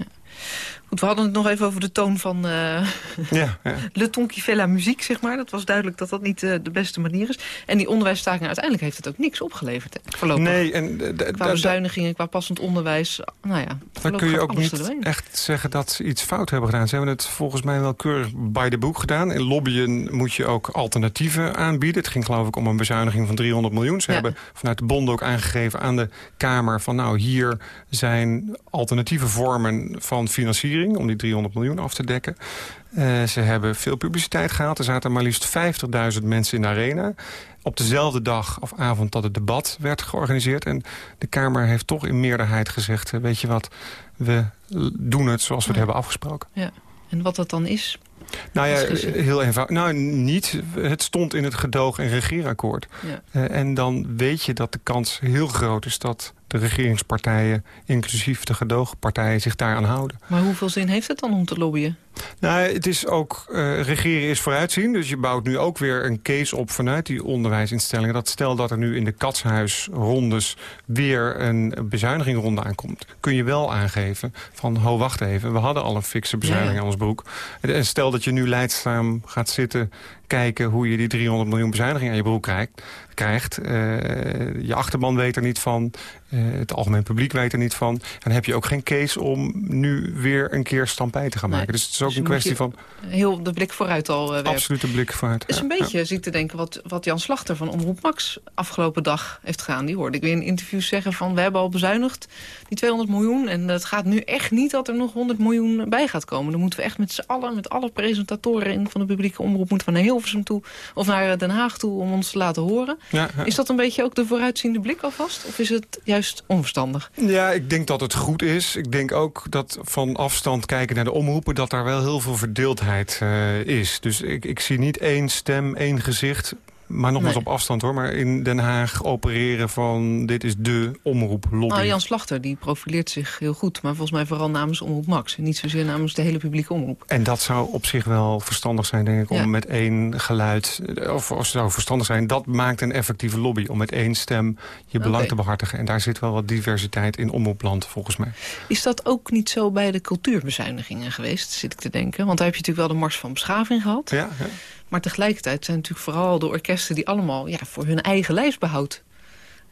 Goed, we hadden het nog even over de toon van uh, ja, ja. Le Ton qui fait la muziek, zeg maar. Dat was duidelijk dat dat niet uh, de beste manier is. En die onderwijsstaking, uiteindelijk heeft het ook niks opgeleverd. Hè, voorlopig. Nee, en qua bezuinigingen, qua passend onderwijs. Nou ja, dan kun je ook niet echt zeggen dat ze iets fout hebben gedaan. Ze hebben het volgens mij wel keurig by the book gedaan. In lobbyen moet je ook alternatieven aanbieden. Het ging geloof ik om een bezuiniging van 300 miljoen. Ze ja. hebben vanuit de bond ook aangegeven aan de Kamer... van nou, hier zijn alternatieve vormen van financiering... om die 300 miljoen af te dekken. Uh, ze hebben veel publiciteit gehad. Er zaten maar liefst 50.000 mensen in de arena. Op dezelfde dag of avond dat het debat werd georganiseerd. En de Kamer heeft toch in meerderheid gezegd... weet je wat, we doen het zoals we het hebben afgesproken. Ja. En wat dat dan is, nou ja, heel eenvoudig. Nou, niet. Het stond in het gedoog- en regeerakkoord. Ja. Uh, en dan weet je dat de kans heel groot is dat de regeringspartijen, inclusief de gedoogpartijen, zich daaraan houden. Maar hoeveel zin heeft het dan om te lobbyen? Nou, het is ook, uh, regeren is vooruitzien. Dus je bouwt nu ook weer een case op vanuit die onderwijsinstellingen. Dat stel dat er nu in de katshuisrondes weer een bezuinigingronde aankomt. Kun je wel aangeven van, ho, wacht even. We hadden al een fikse bezuiniging ja. aan ons broek. En stel dat je nu leidzaam gaat zitten kijken hoe je die 300 miljoen bezuiniging aan je broek krijgt. krijgt. Uh, je achterban weet er niet van. Uh, het algemeen publiek weet er niet van. Dan heb je ook geen case om nu weer een keer stampij te gaan maken. Nee, dus het is ook dus een kwestie van... Heel de blik vooruit al uh, werpen. Absoluut de blik vooruit. Het is een beetje, ja. zie ik te denken, wat, wat Jan Slachter van Omroep Max afgelopen dag heeft gedaan. Die hoorde ik weer in interviews zeggen van we hebben al bezuinigd die 200 miljoen. En het gaat nu echt niet dat er nog 100 miljoen bij gaat komen. Dan moeten we echt met z'n allen, met alle presentatoren in van de publieke omroep, moeten we naar Hilversum toe of naar Den Haag toe om ons te laten horen. Ja, ja. Is dat een beetje ook de vooruitziende blik alvast? Of is het juist onverstandig? Ja, ik denk dat het goed is. Ik denk ook dat van afstand kijken naar de omroepen... dat daar wel heel veel verdeeldheid uh, is. Dus ik, ik zie niet één stem, één gezicht maar nogmaals nee. op afstand hoor. Maar in Den Haag opereren van dit is de omroeplobby. Nou, Jan Slachter die profileert zich heel goed. Maar volgens mij vooral namens Omroep Max. En niet zozeer namens de hele publieke omroep. En dat zou op zich wel verstandig zijn denk ik. Om ja. met één geluid. Of, of zou verstandig zijn. Dat maakt een effectieve lobby. Om met één stem je belang okay. te behartigen. En daar zit wel wat diversiteit in omroepland volgens mij. Is dat ook niet zo bij de cultuurbezuinigingen geweest? Zit ik te denken. Want daar heb je natuurlijk wel de Mars van Beschaving gehad. Ja, ja. Maar tegelijkertijd zijn natuurlijk vooral de orkesten die allemaal ja, voor hun eigen lijstbehoud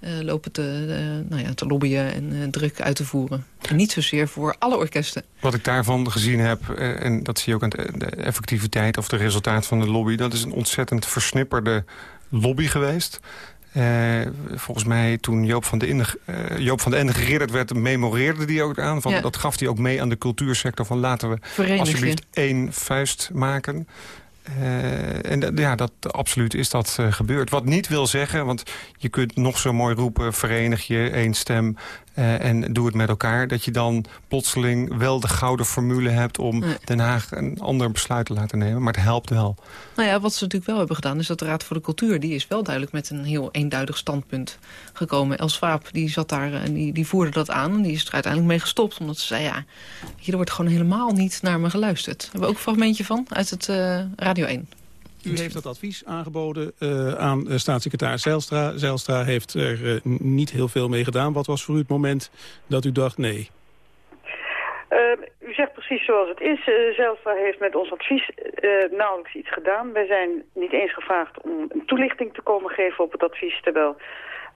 uh, lopen te, uh, nou ja, te lobbyen en uh, druk uit te voeren. En niet zozeer voor alle orkesten. Wat ik daarvan gezien heb, en dat zie je ook aan de, effectiviteit of de resultaat van de lobby... dat is een ontzettend versnipperde lobby geweest. Volgens mij toen Joop van, de Ende, Joop van de Ende geridderd werd... memoreerde die ook aan. Van, ja. Dat gaf hij ook mee aan de cultuursector. Van laten we alsjeblieft je. één vuist maken... Uh, en ja, dat, absoluut is dat uh, gebeurd. Wat niet wil zeggen, want je kunt nog zo mooi roepen... verenig je één stem uh, en doe het met elkaar... dat je dan plotseling wel de gouden formule hebt... om nee. Den Haag een ander besluit te laten nemen. Maar het helpt wel. Nou ja, wat ze natuurlijk wel hebben gedaan... is dat de Raad voor de Cultuur... die is wel duidelijk met een heel eenduidig standpunt gekomen. Els Swaap, die zat daar en die, die voerde dat aan. En die is er uiteindelijk mee gestopt. Omdat ze zei, ja, hier wordt gewoon helemaal niet naar me geluisterd. Daar hebben we ook een fragmentje van uit het uh, Radio 1. U heeft dat advies aangeboden uh, aan uh, staatssecretaris Zijlstra. Zijlstra heeft er uh, niet heel veel mee gedaan. Wat was voor u het moment dat u dacht nee? u zegt precies zoals het is. Zijlstra heeft met ons advies nauwelijks iets gedaan. Wij zijn niet eens gevraagd om een toelichting te komen geven op het advies... terwijl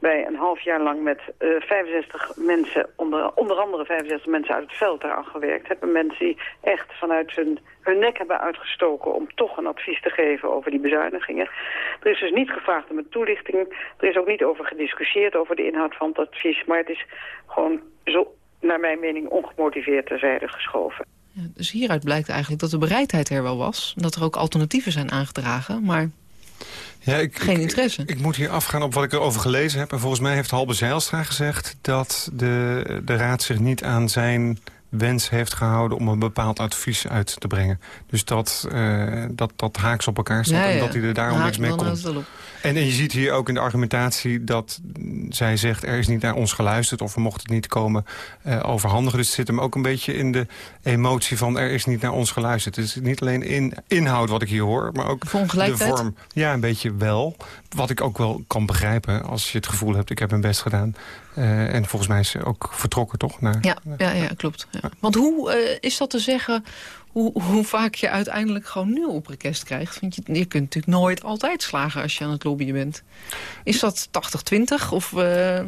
wij een half jaar lang met uh, eh, 65 mensen, onder, onder andere 65 mensen uit het veld daaraan gewerkt hebben. Mensen die echt vanuit hun, hun nek hebben uitgestoken om toch een advies te geven over die bezuinigingen. Er is dus niet gevraagd om een toelichting. Er is ook niet over gediscussieerd over de inhoud van het advies. Maar het is gewoon zo, naar mijn mening, ongemotiveerd terzijde geschoven. Ja, dus hieruit blijkt eigenlijk dat de bereidheid er wel was. Dat er ook alternatieven zijn aangedragen. Maar ja, ik, Geen interesse. Ik, moet hier afgaan op wat ik erover gelezen heb. En volgens mij heeft Halbe Zijlstra gezegd... dat de, de raad zich niet aan zijn wens heeft gehouden om een bepaald advies uit te brengen. Dus dat, uh, dat, dat haaks op elkaar staat en dat hij er daarom niks mee komt. En, en, je ziet hier ook in de argumentatie dat zij zegt... er is niet naar ons geluisterd of we mochten het niet komen uh, overhandigen. Dus het zit hem ook een beetje in de emotie van... er is niet naar ons geluisterd. Het is niet alleen in inhoud wat ik hier hoor, maar ook de vorm. Ja, een beetje wel. Wat ik ook wel kan begrijpen als je het gevoel hebt... ik heb mijn best gedaan. Uh, en volgens mij is ze ook vertrokken, toch? Naar, ja, ja, ja, klopt. Ja. Want hoe uh, is dat te zeggen hoe, hoe vaak je uiteindelijk gewoon nul op request krijgt. Want je, je kunt natuurlijk nooit altijd slagen als je aan het lobbyen bent. Is dat 80-20 of uh,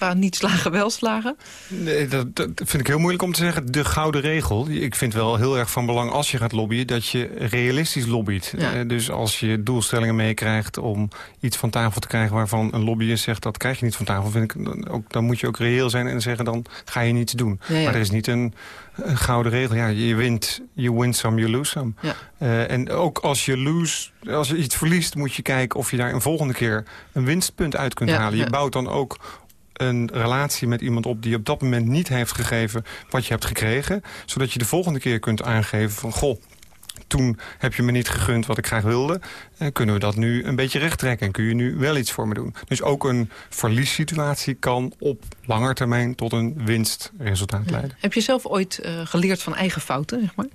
qua niet slagen wel slagen? Nee, dat, dat, vind ik heel moeilijk om te zeggen. De gouden regel. Ik vind wel heel erg van belang als je gaat lobbyen... dat je realistisch lobbyt. Ja. Uh, dus als je doelstellingen meekrijgt om iets van tafel te krijgen... waarvan een lobbyist zegt dat krijg je niet van tafel... Vind ik, ook, dan moet je ook reëel zijn en zeggen dan ga je niets doen. Ja, ja. Maar er is niet een een gouden regel. Ja, je wint, you win some, you lose some. Ja. Uh, en ook als je, lose, als je iets verliest, moet je kijken of je daar een volgende keer een winstpunt uit kunt halen. Je bouwt dan ook een relatie met iemand op die op dat moment niet heeft gegeven wat je hebt gekregen. Zodat je de volgende keer kunt aangeven van... goh, toen heb je me niet gegund wat ik graag wilde. Eh, kunnen we dat nu een beetje rechttrekken en kun je nu wel iets voor me doen. Dus ook een verliessituatie kan op langer termijn tot een winstresultaat leiden. Heb je zelf ooit uh, geleerd van eigen fouten, zeg maar?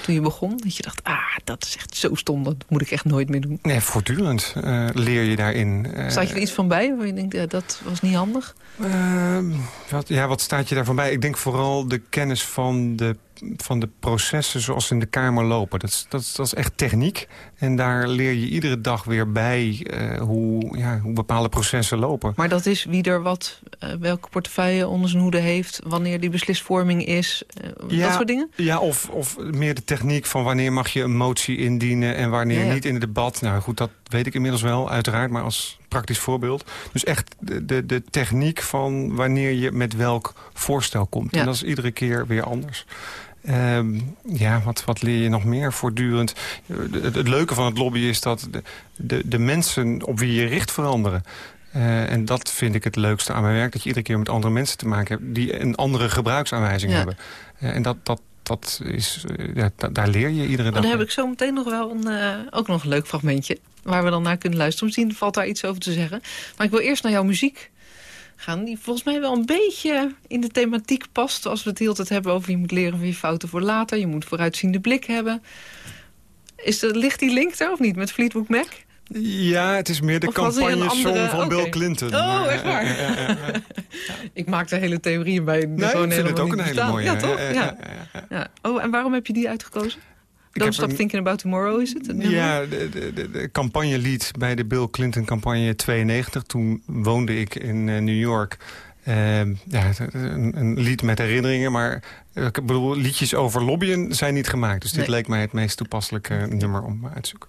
Toen je begon, dat je dacht, ah, dat is echt zo stom, dat moet ik echt nooit meer doen. Nee, voortdurend uh, leer je daarin. Uh, staat je er iets van bij waar je denkt, ja, dat was niet handig? Ehm, wat, ja, wat staat je daarvan bij? Ik denk vooral de kennis van de van de processen zoals ze in de Kamer lopen. Dat is, dat, dat is echt techniek. En daar leer je iedere dag weer bij uh, hoe, ja, hoe bepaalde processen lopen. Maar dat is wie er wat, uh, welke portefeuille onder zijn hoede heeft... wanneer die beslisvorming is, uh, ja, dat soort dingen? Ja, of, of meer de techniek van wanneer mag je een motie indienen... en wanneer ja, ja. niet in het debat. Nou goed, dat weet ik inmiddels wel, uiteraard. Maar als praktisch voorbeeld. Dus echt de, de, de techniek van wanneer je met welk voorstel komt. En dat is iedere keer weer anders. Um, ja, wat, wat leer je nog meer voortdurend? Het, het leuke van het lobby is dat de, de, de mensen op wie je richt veranderen. Uh, en dat vind ik het leukste aan mijn werk. Dat je iedere keer met andere mensen te maken hebt... die een andere gebruiksaanwijzing ja. hebben. Uh, en dat, dat, dat is, uh, ja, daar leer je iedere dag. Dan heb ik zo meteen nog wel een, ook nog een leuk fragmentje... waar we dan naar kunnen luisteren. Misschien valt daar iets over te zeggen. Maar ik wil eerst naar jouw muziek gaan... die volgens mij wel een beetje in de thematiek past... als we het heel tijd hebben over je moet leren van je fouten voor later. Je moet vooruitziende blik hebben. Is er, ligt die link daar of niet met Fleetwood Mac? Ja, het is meer de campagne-song van okay. Bill Clinton. Oh, echt waar? Ja, ja, ja, ik maak er hele theorieën bij. Nee, ik vind het ook een hele mooie. Ja, toch? Ja. Oh, en waarom heb je die uitgekozen? Don't Stop een... Thinking About Tomorrow is het? ja, de, de, de campagnelied bij de Bill Clinton campagne 92. Toen woonde ik in uh, New York. Uh, ja, een, een, lied met herinneringen, maar uh, ik bedoel, liedjes over lobbyen zijn niet gemaakt. Dus dit nee. leek mij het meest toepasselijke nummer om uit te zoeken.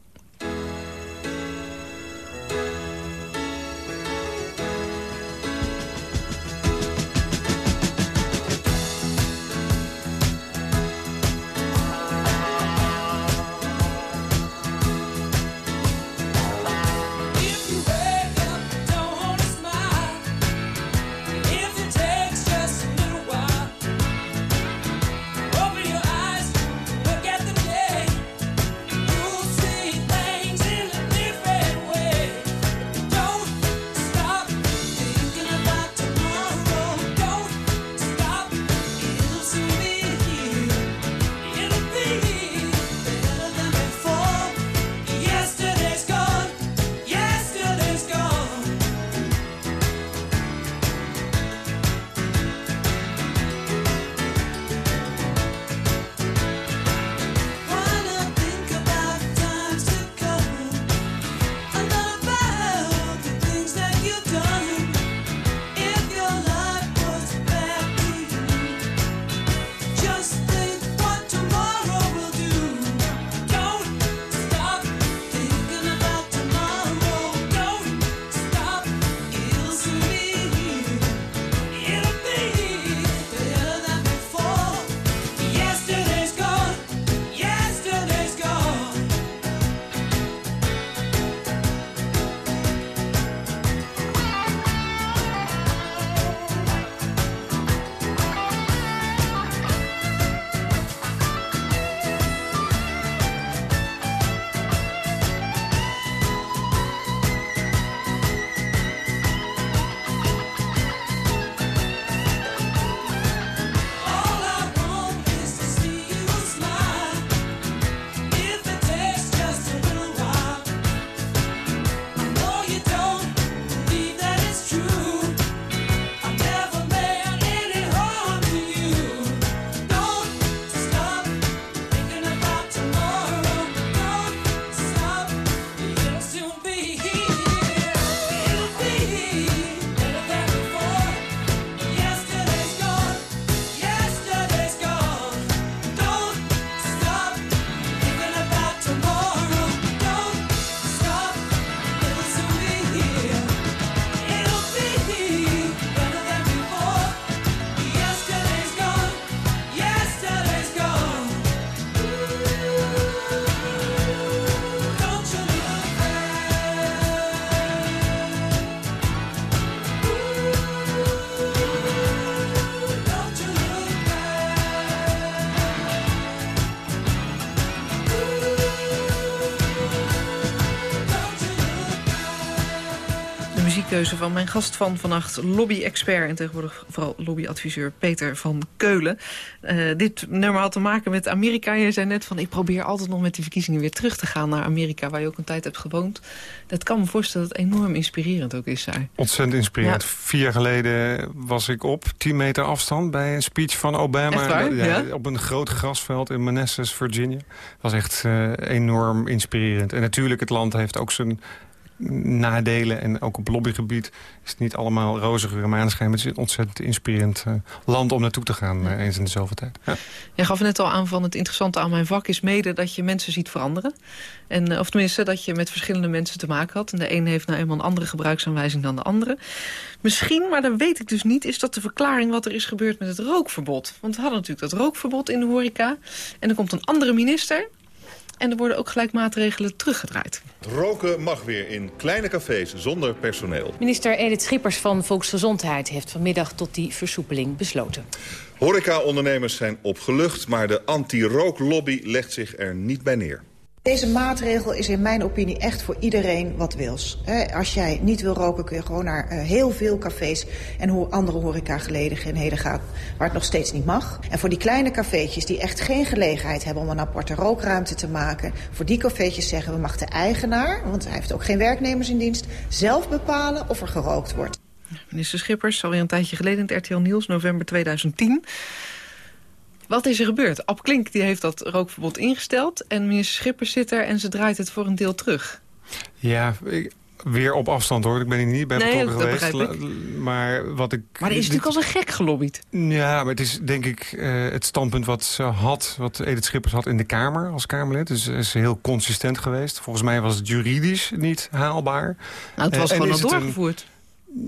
Keuze van mijn gast van vannacht, lobby-expert... en tegenwoordig vooral lobbyadviseur Peter van Keulen. Uh, dit nummer had te maken met Amerika. Je zei net van, ik probeer altijd nog met die verkiezingen weer terug te gaan naar Amerika... waar je ook een tijd hebt gewoond. Dat kan me voorstellen dat het enorm inspirerend ook is daar. Ontzettend inspirerend. Vier jaar geleden was ik op 10 meter afstand bij een speech van Obama. Ja, Op een groot grasveld in Manassas, Virginia. was echt uh, enorm inspirerend. En natuurlijk, het land heeft ook zijn nadelen. En ook op lobbygebied is het niet allemaal roze geur en maneschijn. het is een ontzettend inspirerend uh, land om naartoe te gaan uh, eens in de zoveel tijd. Ja. Jij gaf net al aan van het interessante aan mijn vak is mede dat je mensen ziet veranderen. En, uh, of tenminste dat je met verschillende mensen te maken had. En de een heeft nou eenmaal een andere gebruiksaanwijzing dan de andere. Misschien, maar dat weet ik dus niet, is dat de verklaring wat er is gebeurd met het rookverbod. Want we hadden natuurlijk dat rookverbod in de horeca. En er komt een andere minister en er worden ook gelijk maatregelen teruggedraaid. Roken mag weer in kleine cafés zonder personeel. Minister Edith Schippers van Volksgezondheid heeft vanmiddag tot die versoepeling besloten. Horeca-ondernemers zijn opgelucht, maar de anti-rooklobby legt zich er niet bij neer. Deze maatregel is in mijn opinie echt voor iedereen wat wils. als jij niet wil roken kun je gewoon naar uh, heel veel cafés en andere horecagelegenheden gaan waar het nog steeds niet mag. En voor die kleine cafeetjes die echt geen gelegenheid hebben om een aparte rookruimte te maken, voor die cafeetjes zeggen we mag de eigenaar, want hij heeft ook geen werknemers in dienst, zelf bepalen of er gerookt wordt. Minister Schippers, alweer een tijdje geleden in het RTL Nieuws, november 2010. Wat is er gebeurd? Ab Klink die heeft dat rookverbod ingesteld... en minister Schippers zit er en ze draait het voor een deel terug. Ja, ik, weer op afstand hoor. Ik ben hier niet bij nee, betrokken geweest. Maar wat ik. Maar er is natuurlijk als een gek gelobbyd. Ja, maar het is denk ik uh, het standpunt wat ze had, wat Edith Schippers had in de Kamer als Kamerlid. Dus ze is heel consistent geweest. Volgens mij was het juridisch niet haalbaar. Nou, het was uh, gewoon al doorgevoerd. Een,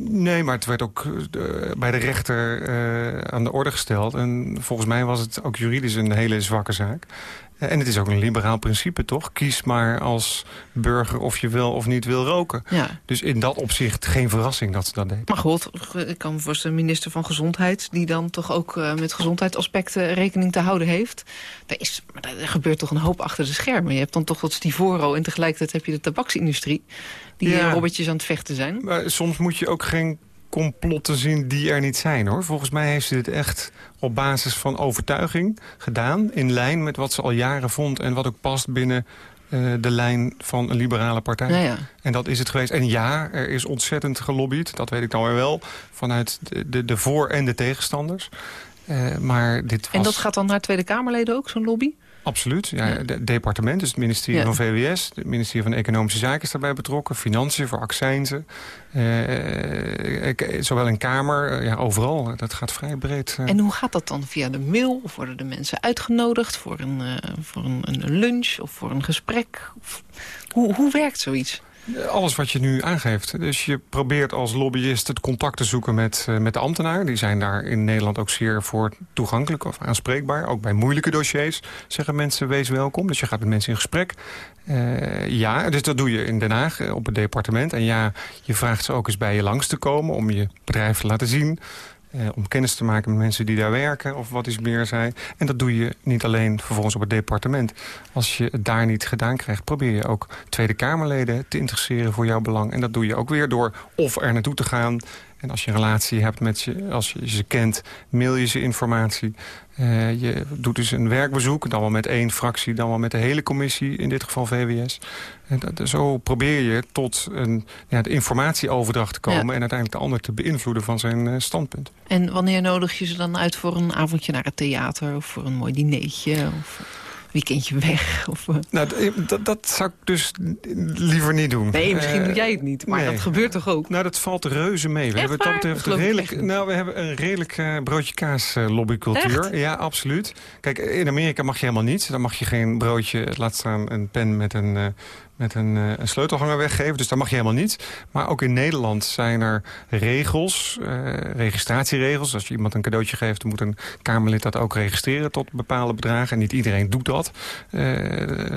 Nee, maar het werd ook uh, bij de rechter uh, aan de orde gesteld. En volgens mij was het ook juridisch een hele zwakke zaak. En het is ook een liberaal principe, toch? Kies maar als burger of je wel of niet wil roken. Ja. Dus in dat opzicht geen verrassing dat ze dat deed. Maar goed, ik kan me voorstellen, minister van Gezondheid... die dan toch ook uh, met gezondheidsaspecten rekening te houden heeft. Er, is, maar er gebeurt toch een hoop achter de schermen. Je hebt dan toch dat Stivoro en tegelijkertijd heb je de tabaksindustrie... die ja. robbertjes aan het vechten zijn. Maar soms moet je ook geen complotten zien die er niet zijn, hoor. Volgens mij heeft ze dit echt op basis van overtuiging gedaan... in lijn met wat ze al jaren vond en wat ook past binnen uh, de lijn van een liberale partij. Ja, ja. En dat is het geweest. En ja, er is ontzettend gelobbyd, dat weet ik dan weer wel... vanuit de, de, de voor- en de tegenstanders. Uh, maar dit was... En dat gaat dan naar Tweede Kamerleden ook, zo'n lobby? Absoluut. Ja, Het departement, dus het ministerie ja. van VWS... het ministerie van Economische Zaken is daarbij betrokken. Financiën voor accijnzen. Uh, zowel in Kamer, ja, overal. Dat gaat vrij breed. En hoe gaat dat dan? Via de mail? Of worden de mensen uitgenodigd voor een, uh, voor een, een, lunch of voor een gesprek? Of, hoe, hoe werkt zoiets? Alles wat je nu aangeeft. Dus je probeert als lobbyist het contact te zoeken met, uh, met de ambtenaar. Die zijn daar in Nederland ook zeer voor toegankelijk of aanspreekbaar. Ook bij moeilijke dossiers zeggen mensen wees welkom. Dus je gaat met mensen in gesprek. Uh, ja, dus dat doe je in Den Haag uh, op het departement. En ja, je vraagt ze ook eens bij je langs te komen om je bedrijf te laten zien. Uh, om kennis te maken met mensen die daar werken of wat is meer zij. En dat doe je niet alleen vervolgens op het departement. Als je het daar niet gedaan krijgt, probeer je ook Tweede Kamerleden te interesseren voor jouw belang. En dat doe je ook weer door of er naartoe te gaan. En als je een relatie hebt met je, als je ze kent, mail je ze informatie. Uh, je doet dus een werkbezoek, dan wel met één fractie, dan wel met de hele commissie, in dit geval VWS. En dat, zo probeer je tot een ja, de informatieoverdracht te komen... Ja. en uiteindelijk de ander te beïnvloeden van zijn uh, standpunt. En wanneer nodig je ze dan uit voor een avondje naar het theater... of voor een mooi dineetje? Of weekendje weg? Of, uh... nou, dat, dat zou ik dus liever niet doen. Nee, misschien uh, doe jij het niet, maar nee. dat gebeurt toch ook? Nou, dat valt reuze mee. We hebben dat betreft redelijk, nou, we hebben een redelijk uh, broodje kaas lobbycultuur. Echt? Ja, absoluut. Kijk, in Amerika mag je helemaal niets. Dan mag je geen broodje, laat staan een pen met een met een, uh, een sleutelhanger weggeven. Dus dat mag je helemaal niet. Maar ook in Nederland zijn er regels, uh, registratieregels. Als je iemand een cadeautje geeft, dan moet een Kamerlid dat ook registreren tot bepaalde bedragen. En niet iedereen doet dat, uh,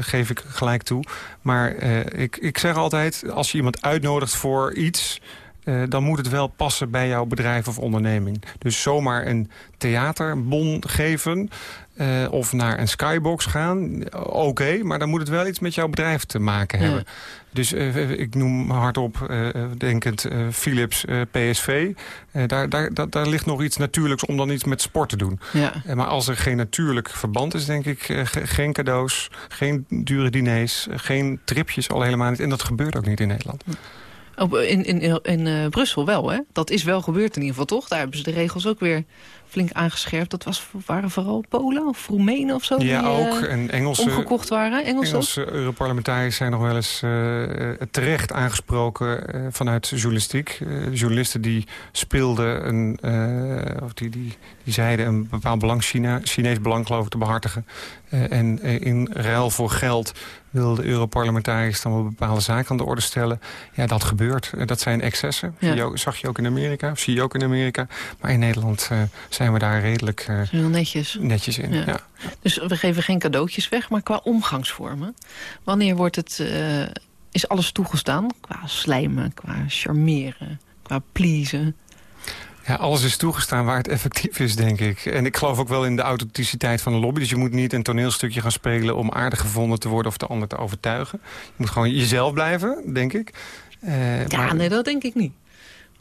geef ik gelijk toe. Maar ik, ik zeg altijd, als je iemand uitnodigt voor iets... eh, dan moet het wel passen bij jouw bedrijf of onderneming. Dus zomaar een theaterbon geven... Uh, of naar een skybox gaan, oké. maar dan moet het wel iets met jouw bedrijf te maken hebben. Dus uh, ik noem hardop, uh, denkend, Philips, PSV. daar, daar, daar, ligt nog iets natuurlijks om dan iets met sport te doen. Ja. maar als er geen natuurlijk verband is, denk ik... geen cadeaus, geen dure diners, geen tripjes, al helemaal niet. En dat gebeurt ook niet in Nederland. In in, in Brussel wel, hè? Dat is wel gebeurd in ieder geval, toch? Daar hebben ze de regels ook weer flink aangescherpt. Dat was, waren vooral Polen of Roemenen of zo? Ja, die, ook. Uh, en Engelse, omgekocht waren. Engelse, Engelse Europarlementariërs zijn nog wel eens uh, terecht aangesproken vanuit journalistiek. journalisten die speelden, een, of die, die, die zeiden een bepaald belang, China, Chinees belang geloof ik te behartigen. en in ruil voor geld wil de Europarlementariërs dan wel bepaalde zaken aan de orde stellen. Ja, dat gebeurt. Dat zijn excessen. Ja. Zag je ook in Amerika, of zie je ook in Amerika. Maar in Nederland zijn we daar redelijk Heel netjes. netjes in. Ja. Dus we geven geen cadeautjes weg, maar qua omgangsvormen. Wanneer wordt het, is alles toegestaan? Qua slijmen, qua charmeren, qua pleasen? Ja, alles is toegestaan waar het effectief is, denk ik. En ik geloof ook wel in de authenticiteit van de lobby. Dus je moet niet een toneelstukje gaan spelen om aardig gevonden te worden... of de ander te overtuigen. Je moet gewoon jezelf blijven, denk ik. Uh, ja, maar... nee, dat denk ik niet.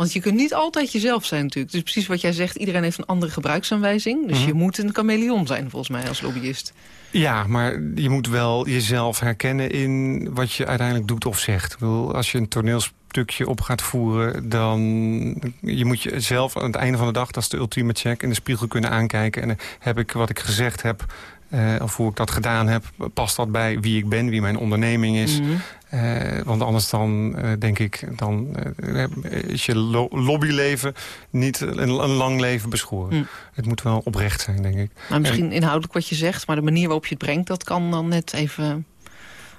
Want je kunt niet altijd jezelf zijn natuurlijk. Dus precies wat jij zegt, iedereen heeft een andere gebruiksaanwijzing. Dus mhm. je moet een chameleon zijn volgens mij als lobbyist. Ja, maar je moet wel jezelf herkennen in wat je uiteindelijk doet of zegt. Ik bedoel, als je een toneelstukje op gaat voeren... dan je moet jezelf aan het einde van de dag, dat is de ultieme check... in de spiegel kunnen aankijken. En heb ik wat ik gezegd heb uh, of hoe ik dat gedaan heb, past dat bij wie ik ben, wie mijn onderneming is. Mm uh, want anders dan, uh, denk ik, dan is je lo lobbyleven niet een, een, lang leven beschoren. Mm. Het moet wel oprecht zijn, denk ik. Maar misschien inhoudelijk wat je zegt, maar de manier waarop je het brengt... dat kan dan net even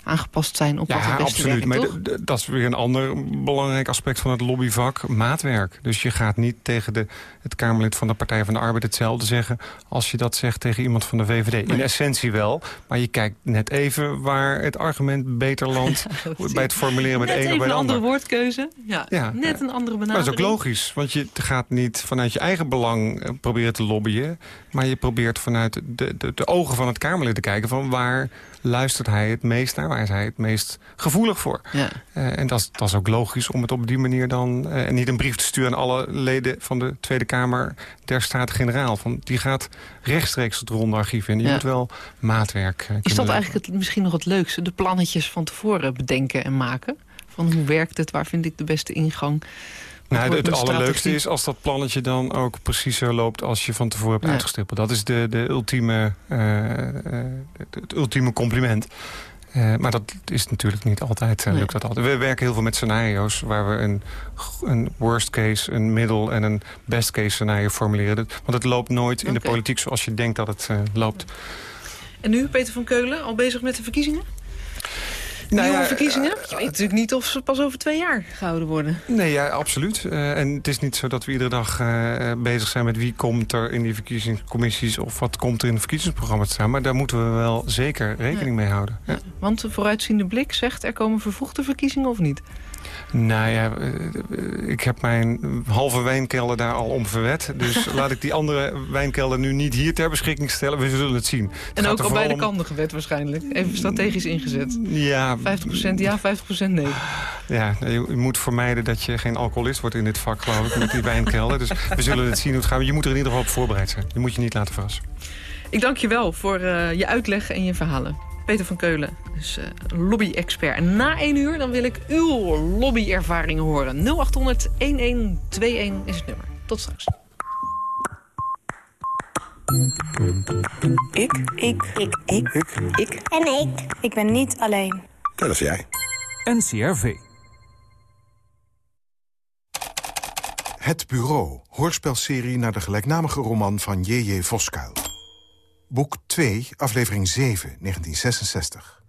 aangepast zijn op ja, wat het beste absoluut. Werkt, maar dat is weer een ander belangrijk aspect van het lobbyvak. Maatwerk. Dus je gaat niet tegen de, het Kamerlid van de Partij van de Arbeid hetzelfde zeggen... als je dat zegt tegen iemand van de VVD. In essentie wel. Maar je kijkt net even waar het argument beter landt... bij het formuleren met de een of bij de ander. een andere woordkeuze. Ja, ja net een andere benadering. Maar dat is ook logisch. Want je gaat niet vanuit je eigen belang eh, proberen te lobbyen... maar je probeert vanuit de, de, de ogen van het Kamerlid te kijken... van waar luistert hij het meest naar? Waar is hij het meest gevoelig voor? Ja. Uh, en dat is, dat is ook logisch om het op die manier dan... Uh, en niet een brief te sturen aan alle leden van de Tweede Kamer... der Staten-Generaal. Die gaat rechtstreeks het ronde archief in. Je ja. moet wel maatwerk uh, Is dat eigenlijk het, misschien nog het leukste? De plannetjes van tevoren bedenken en maken? Van hoe werkt het? Waar vind ik de beste ingang? Nou, het, het allerleukste is als dat plannetje dan ook precies zo loopt als je van tevoren hebt ja. uitgestippeld. Dat is de, de ultieme, uh, het ultieme compliment. Uh, maar dat is natuurlijk niet altijd, uh, nee. lukt dat altijd. We werken heel veel met scenario's waar we een, een worst case, een middle en een best case scenario formuleren. Want het loopt nooit in de politiek zoals je denkt dat het uh, loopt. En nu, Peter van Keulen, al bezig met de verkiezingen? Nou Nieuwe ja, verkiezingen? Je weet natuurlijk niet of ze pas over twee jaar gehouden worden. Nee, ja, absoluut. Uh, en het is niet zo dat we iedere dag uh, bezig zijn met wie komt er in die verkiezingscommissies... of wat komt er in het verkiezingsprogramma te staan. Maar daar moeten we wel zeker rekening ja. mee houden. Ja. Want de vooruitziende blik zegt er komen vervoegde verkiezingen of niet? Nou ja, ik heb mijn halve wijnkelder daar al om verwet. Dus laat ik die andere wijnkelder nu niet hier ter beschikking stellen. We zullen het zien. Het en ook al bij de kanten gewet waarschijnlijk. Even strategisch ingezet. Ja. 50% ja, 50% nee. Ja, je moet vermijden dat je geen alcoholist wordt in dit vak, geloof ik, met die wijnkelder. Dus we zullen het zien hoe het gaat. Je moet er in ieder geval op voorbereid zijn. Je moet je niet laten verrassen. Ik dank je wel voor uh, je uitleg en je verhalen. Peter van Keulen, dus uh, lobby-expert. En na één uur dan wil ik uw lobbyervaringen horen. 0800-1121 is het nummer. Tot straks. Ik. Ik. Ik. Ik. Ik. Ik. En ik. Ik ben niet alleen. Dat is jij. NCRV. Het Bureau, hoorspelserie naar de gelijknamige roman van J.J. Voskuil boek 2, aflevering 7, 1966.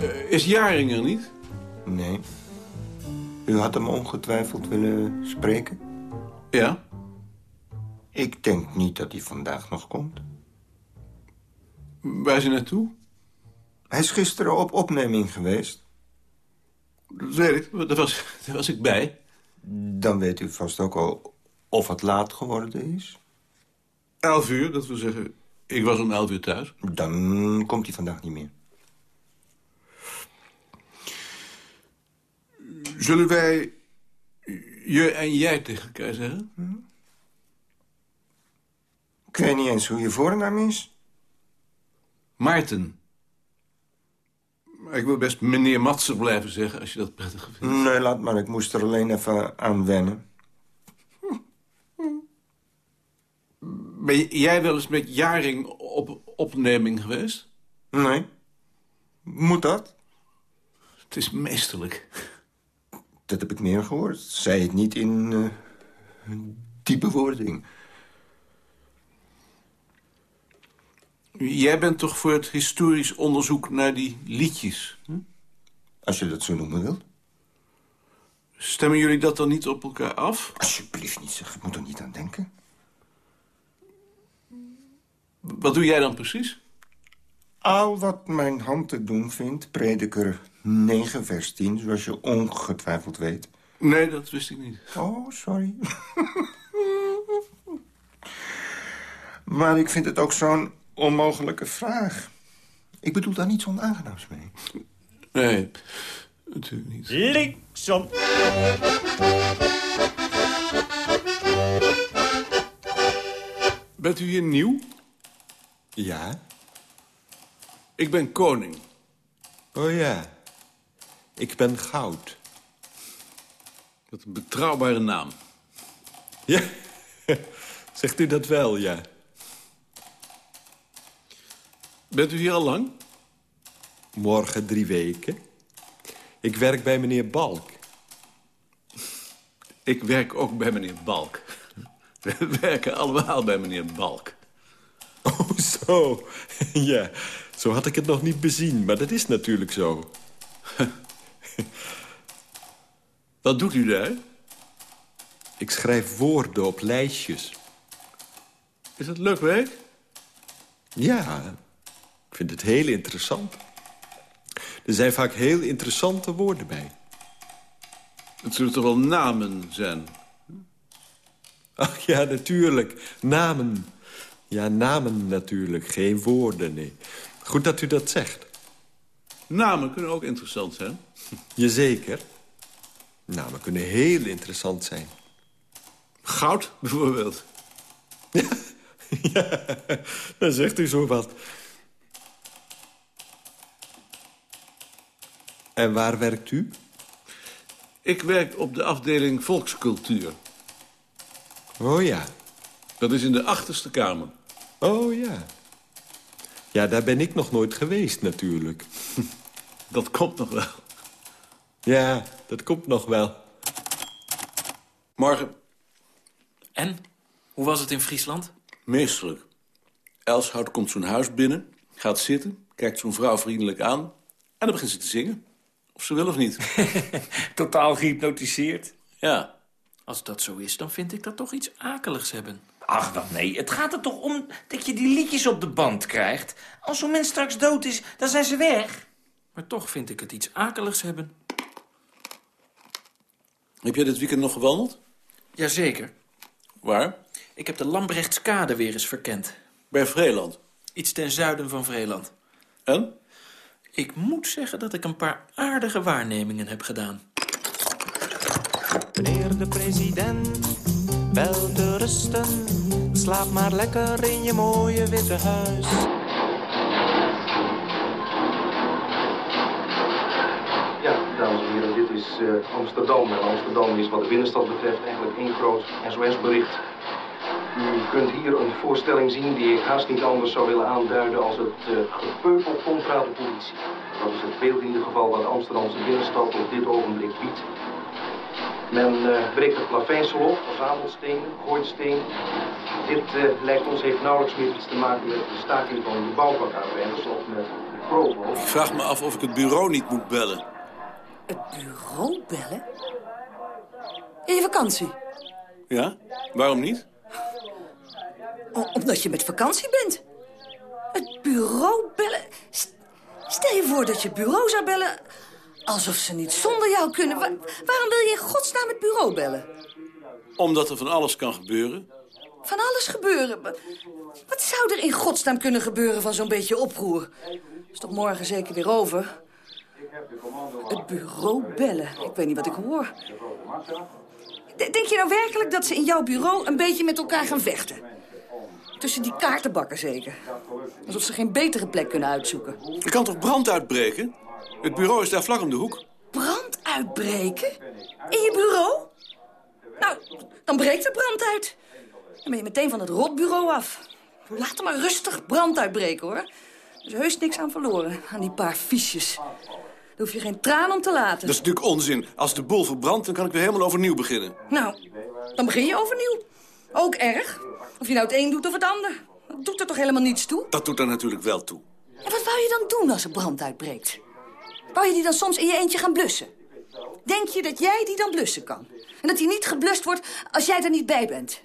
Eh, is Jaring er niet? U had hem ongetwijfeld willen spreken? Ja. Ik denk niet dat hij vandaag nog komt. Waar is hij naartoe? Hij is gisteren op opneming geweest. Dat weet ik, daar was, daar was ik bij. Dan weet u vast ook al of het laat geworden is. Elf uur, dat wil zeggen, ik was om elf uur thuis. Dan komt hij vandaag niet meer. Zullen wij je en jij tegen elkaar zeggen? Ik weet niet eens hoe je voornaam is. Maarten. Maar ik wil best meneer Matsen blijven zeggen, als je dat prettig vindt. Nee, laat maar. Ik moest er alleen even aan wennen. Ben jij wel eens met Jaring op opneming geweest? Nee. Moet dat? Het is meesterlijk. Dat heb ik meer gehoord. Zei het niet in uh, die bewoording. Jij bent toch voor het historisch onderzoek naar die liedjes? Hm? Als je dat zo noemen wilt. Stemmen jullie dat dan niet op elkaar af? Alsjeblieft niet, zeg. Ik moet er niet aan denken. Wat doe jij dan precies? Al wat mijn hand te doen vindt, prediker 9 vers 10, zoals je ongetwijfeld weet. Nee, dat wist ik niet. Oh, sorry. maar ik vind het ook zo'n onmogelijke vraag. Ik bedoel daar niets onaangenaams mee. Nee, natuurlijk niet. Linksom. Bent u hier nieuw? Ja. Ik ben koning. Oh ja. Ik ben goud. Wat een betrouwbare naam. Ja, zegt u dat wel, ja. Bent u hier al lang? Morgen drie weken. Ik werk bij meneer Balk. Ik werk ook bij meneer Balk. We werken allemaal bij meneer Balk. Oh, zo. Ja, zo had ik het nog niet bezien, maar dat is natuurlijk zo. Wat doet u daar? Ik schrijf woorden op lijstjes. Is dat leuk werk? Ja, ik vind het heel interessant. Er zijn vaak heel interessante woorden bij. Het zullen toch wel namen zijn? Ach ja, natuurlijk. Namen. Ja, namen natuurlijk. Geen woorden, nee. Goed dat u dat zegt. Namen kunnen ook interessant zijn. Jazeker. Namen kunnen heel interessant zijn. Goud, bijvoorbeeld. Ja, ja dan zegt u zo wat. En waar werkt u? Ik werk op de afdeling volkscultuur. Oh ja. Dat is in de achterste kamer. Oh ja. Ja, daar ben ik nog nooit geweest natuurlijk. Dat komt nog wel. Ja, dat komt nog wel. Morgen. En? Hoe was het in Friesland? Meesterlijk. Elshout komt zo'n huis binnen, gaat zitten, kijkt zo'n vrouw vriendelijk aan... en dan begint ze te zingen. Of ze wil of niet. Totaal gehypnotiseerd. Ja. Als dat zo is, dan vind ik dat toch iets akeligs hebben. Ach, dat nee. Het gaat er toch om dat je die liedjes op de band krijgt. Als zo'n mens straks dood is, dan zijn ze weg. Maar toch vind ik het iets akeligs hebben. Heb jij dit weekend nog gewandeld? Jazeker. Waar? Ik heb de Lambrechtskade weer eens verkend. Bij Vreeland? Iets ten zuiden van Vreeland. En? Ik moet zeggen dat ik een paar aardige waarnemingen heb gedaan. Meneer de president, wel te rusten. Slaap maar lekker in je mooie witte huis. Ja, dames en heren, dit is uh, Amsterdam. En Amsterdam is wat de binnenstad betreft eigenlijk één groot SOS-bericht. U kunt hier een voorstelling zien die ik haast niet anders zou willen aanduiden als het uh, gepeupel contra de politie. Dat is het beeld in ieder geval wat Amsterdamse binnenstad op dit ogenblik biedt. Men uh, breekt het plaveisel op, verzamelt stenen, gooit. Dit uh, lijkt ons heeft nauwelijks meer iets te maken met de staking van de bouwvakarbeider, of met Ik vraag me af of ik het bureau niet moet bellen. Het bureau bellen? In je vakantie? Ja? Waarom niet? O- omdat je met vakantie bent. Het bureau bellen? Stel je voor dat je bureau zou bellen... alsof ze niet zonder jou kunnen. Wa- waarom wil je in godsnaam het bureau bellen? Omdat er van alles kan gebeuren. Van alles gebeuren. Wa- Wat zou er in godsnaam kunnen gebeuren van zo'n beetje oproer? Is toch morgen zeker weer over? Het bureau bellen. Ik weet niet wat ik hoor. Denk je nou werkelijk dat ze in jouw bureau een beetje met elkaar gaan vechten? Tussen die kaartenbakken zeker. Alsof ze geen betere plek kunnen uitzoeken. Er kan toch brand uitbreken? Het bureau is daar vlak om de hoek. Brand uitbreken? In je bureau? Nou, dan breekt er brand uit. Dan ben je meteen van het rotbureau af. Laat er maar rustig brand uitbreken, hoor. Er is heus niks aan verloren, aan die paar fiches. Daar hoef je geen traan om te laten. Dat is natuurlijk onzin. Als de boel verbrandt, dan kan ik weer helemaal overnieuw beginnen. Nou, dan begin je overnieuw. Ook erg. Of je nou het een doet of het ander. Dat doet er toch helemaal niets toe? Dat doet er natuurlijk wel toe. En wat wou je dan doen als er brand uitbreekt? Wou je die dan soms in je eentje gaan blussen? Denk je dat jij die dan blussen kan? En dat die niet geblust wordt als jij er niet bij bent?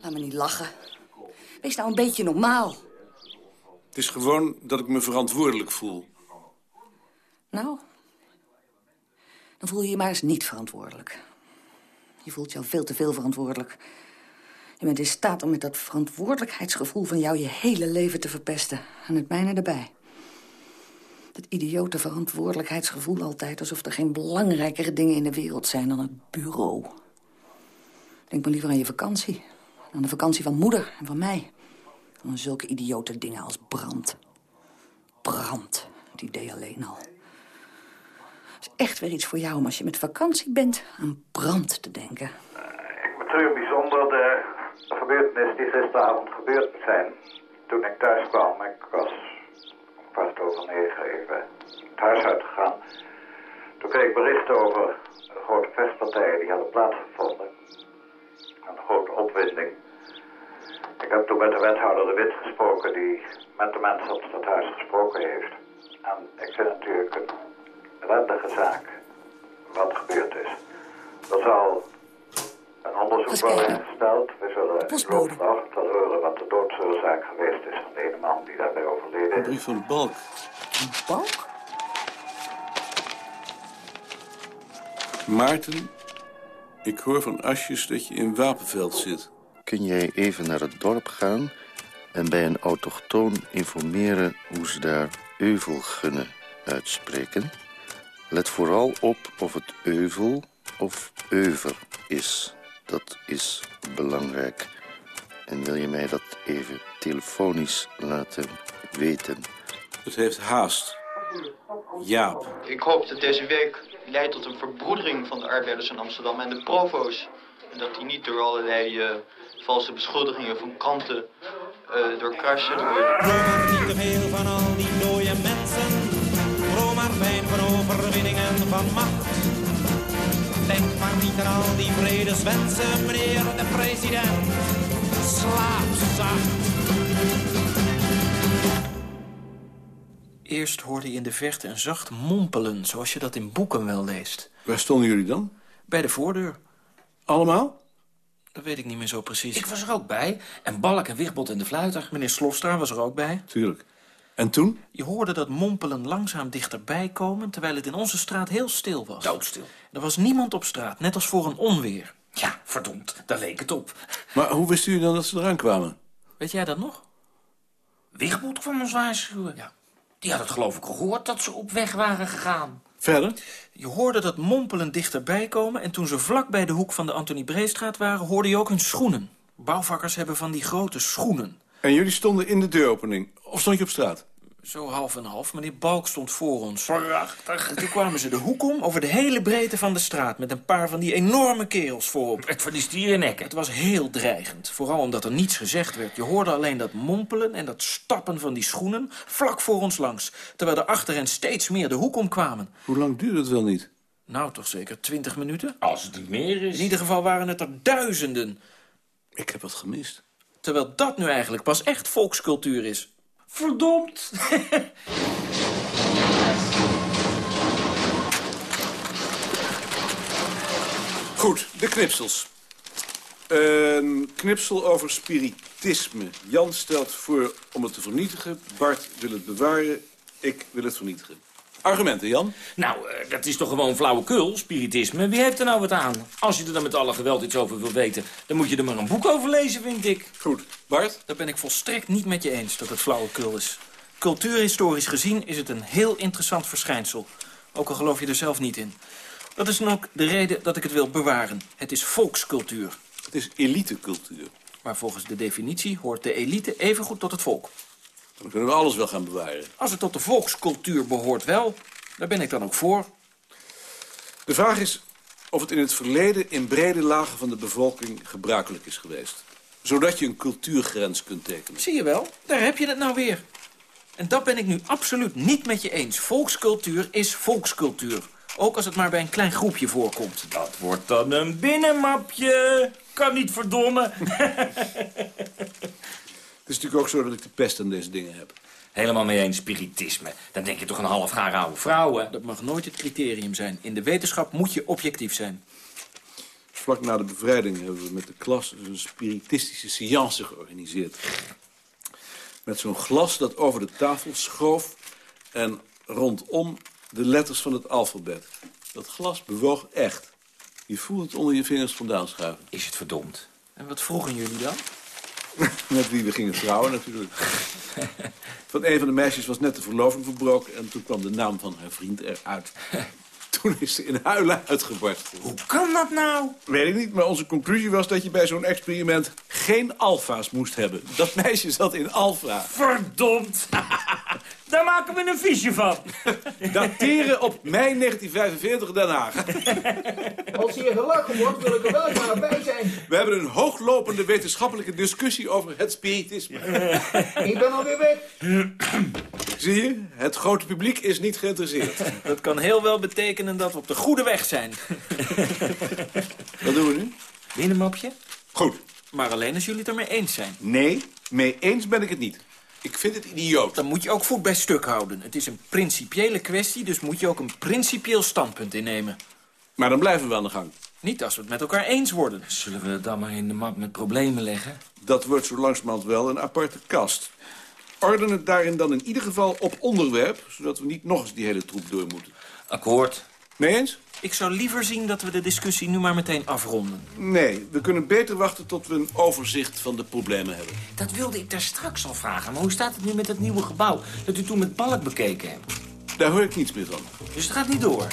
Laat me niet lachen. Wees nou een beetje normaal. Het is gewoon dat ik me verantwoordelijk voel. Nou, dan voel je je maar eens niet verantwoordelijk. Je voelt jou veel te veel verantwoordelijk. Je bent in staat om met dat verantwoordelijkheidsgevoel van jou je hele leven te verpesten. En het mijne erbij. Dat idiote verantwoordelijkheidsgevoel altijd... alsof er geen belangrijkere dingen in de wereld zijn dan het bureau. Denk maar liever aan je vakantie. Aan de vakantie van moeder en van mij. Dan zulke idiote dingen als brand. Brand, het idee alleen al. Het is echt weer iets voor jou om als je met vakantie bent aan brand te denken. Ik betreur bijzonder de gebeurtenis die gisteravond gebeurd zijn. Toen ik thuis kwam, ik was kwart over negen even het huis uitgegaan. Toen kreeg ik berichten over grote vechtpartijen die hadden plaatsgevonden. Een grote opwinding. Ik heb toen met de wethouder de Wit gesproken die met de mensen op het stadhuis gesproken heeft. En ik vind het natuurlijk een ellendige zaak wat gebeurd is. Er zal een onderzoek worden ingesteld. We zullen vanochtend wel horen wat de doodsoorzaak geweest is van de ene man die daarbij overleden Een is. brief van Balk. Balk? Maarten, ik hoor van Asjes dat je in Wapenveld zit. Kun jij even naar het dorp gaan en bij een autochtoon informeren hoe ze daar euvelgunne uitspreken? Let vooral op of het euvel of euver is. Dat is belangrijk. En wil je mij dat even telefonisch laten weten? Het heeft haast. Jaap. Ik hoop dat deze week leidt tot een verbroedering van de arbeiders in Amsterdam en de provo's. En dat die niet door allerlei eh, valse beschuldigingen van kranten uh, doorkruisen worden. Niet Aan al die vredeswensen, meneer de president. Slaap zacht. Eerst hoorde je in de verte een zacht mompelen, zoals je dat in boeken wel leest. Waar stonden jullie dan? Bij de voordeur. Allemaal? Dat weet ik niet meer zo precies. Ik was er ook bij. En Balk en Wichtbot en de fluiter. Meneer Slofstra was er ook bij. Tuurlijk. En toen? Je hoorde dat mompelen langzaam dichterbij komen... terwijl het in onze straat heel stil was. Doodstil. Er was niemand op straat, net als voor een onweer. Ja, verdomd, daar leek het op. Maar hoe wist u dan dat ze eraan kwamen? Weet jij dat nog? Wichtbot kwam ons waarschuwen. Ja. Die had het geloof ik gehoord dat ze op weg waren gegaan. Verder? Je hoorde dat mompelen dichterbij komen... en toen ze vlak bij de hoek van de Antonie Breestraat waren... hoorde je ook hun schoenen. Bouwvakkers hebben van die grote schoenen. En jullie stonden in de deuropening? Of stond je op straat? Zo half en half. Meneer Balk stond voor ons. Prachtig. En toen kwamen ze de hoek om over de hele breedte van de straat... met een paar van die enorme kerels voorop. Met van die stierennekken. Het was heel dreigend. Vooral omdat er niets gezegd werd. Je hoorde alleen dat mompelen en dat stappen van die schoenen... vlak voor ons langs. Terwijl er achter hen steeds meer de hoek omkwamen. Hoe lang duurde het wel niet? Nou, toch zeker twintig minuten? Als het niet meer is. In ieder geval waren het er duizenden. Ik heb wat gemist. Terwijl dat nu eigenlijk pas echt volkscultuur is. Verdomd. Goed, de knipsels. Een knipsel over spiritisme. Jan stelt voor om het te vernietigen. Bart wil het bewaren. Ik wil het vernietigen. Argumenten, Jan? Nou, eh, dat is toch gewoon flauwekul, spiritisme. Wie heeft er nou wat aan? Als je er dan met alle geweld iets over wil weten... dan moet je er maar een boek over lezen, vind ik. Goed. Bart? Daar ben ik volstrekt niet met je eens dat het flauwekul is. Cultuurhistorisch gezien is het een heel interessant verschijnsel. Ook al geloof je er zelf niet in. Dat is dan ook de reden dat ik het wil bewaren. Het is volkscultuur. Het is elitecultuur. Maar volgens de definitie hoort de elite evengoed tot het volk. Dan kunnen we alles wel gaan bewaren. Als het tot de volkscultuur behoort wel, daar ben ik dan ook voor. De vraag is of het in het verleden in brede lagen van de bevolking gebruikelijk is geweest. Zodat je een cultuurgrens kunt tekenen. Zie je wel, daar heb je het nou weer. En dat ben ik nu absoluut niet met je eens. Volkscultuur is volkscultuur. Ook als het maar bij een klein groepje voorkomt. Dat wordt dan een binnenmapje. Kan niet verdommen. Het is natuurlijk ook zo dat ik de pest aan deze dingen heb. Helemaal mee eens, spiritisme. Dan denk je toch een half gaar oude vrouw, hè? Dat mag nooit het criterium zijn. In de wetenschap moet je objectief zijn. Vlak na de bevrijding hebben we met de klas een spiritistische seance georganiseerd. Met zo'n glas dat over de tafel schoof en rondom de letters van het alfabet. Dat glas bewoog echt. Je voelt het onder je vingers vandaan schuiven. Is het verdomd? En wat vroegen jullie dan? Met wie we gingen trouwen natuurlijk. Van een van de meisjes was net de verloving verbroken... en toen kwam de naam van haar vriend eruit. Toen is ze in huilen uitgebarsten. Hoe kan dat nou? Weet ik niet, maar onze conclusie was dat je bij zo'n experiment... geen alfa's moest hebben. Dat meisje zat in alfa. Verdomd! Daar maken we een fiche van. Dateren op mei 1945 Den Haag. Als hier gelachen wordt, wil ik er wel graag bij zijn. We hebben een hooglopende wetenschappelijke discussie over het spiritisme. Ik ben alweer weg. Zie je, het grote publiek is niet geïnteresseerd. Dat kan heel wel betekenen dat we op de goede weg zijn. Wat doen we nu? Binnenmapje? Goed. Maar alleen als jullie het ermee eens zijn. Nee, mee eens ben ik het niet. Ik vind het idioot. Dan moet je ook voet bij stuk houden. Het is een principiële kwestie, dus moet je ook een principieel standpunt innemen. Maar dan blijven we aan de gang. Niet als we het met elkaar eens worden. Zullen we het dan maar in de map met problemen leggen? Dat wordt zo langzamerhand wel een aparte kast. Orden het daarin dan in ieder geval op onderwerp... zodat we niet nog eens die hele troep door moeten. Akkoord. Mee eens? Ik zou liever zien dat we de discussie nu maar meteen afronden. Nee, we kunnen beter wachten tot we een overzicht van de problemen hebben. Dat wilde ik daar straks al vragen. Maar hoe staat het nu met het nieuwe gebouw dat u toen met balk bekeken hebt? Daar hoor ik niets meer van. Dus het gaat niet door?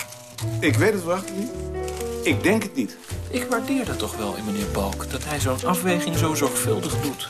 Ik weet het wacht niet. Ik denk het niet. Ik waardeer dat toch wel in meneer Balk, dat hij zo'n afweging zo zorgvuldig doet.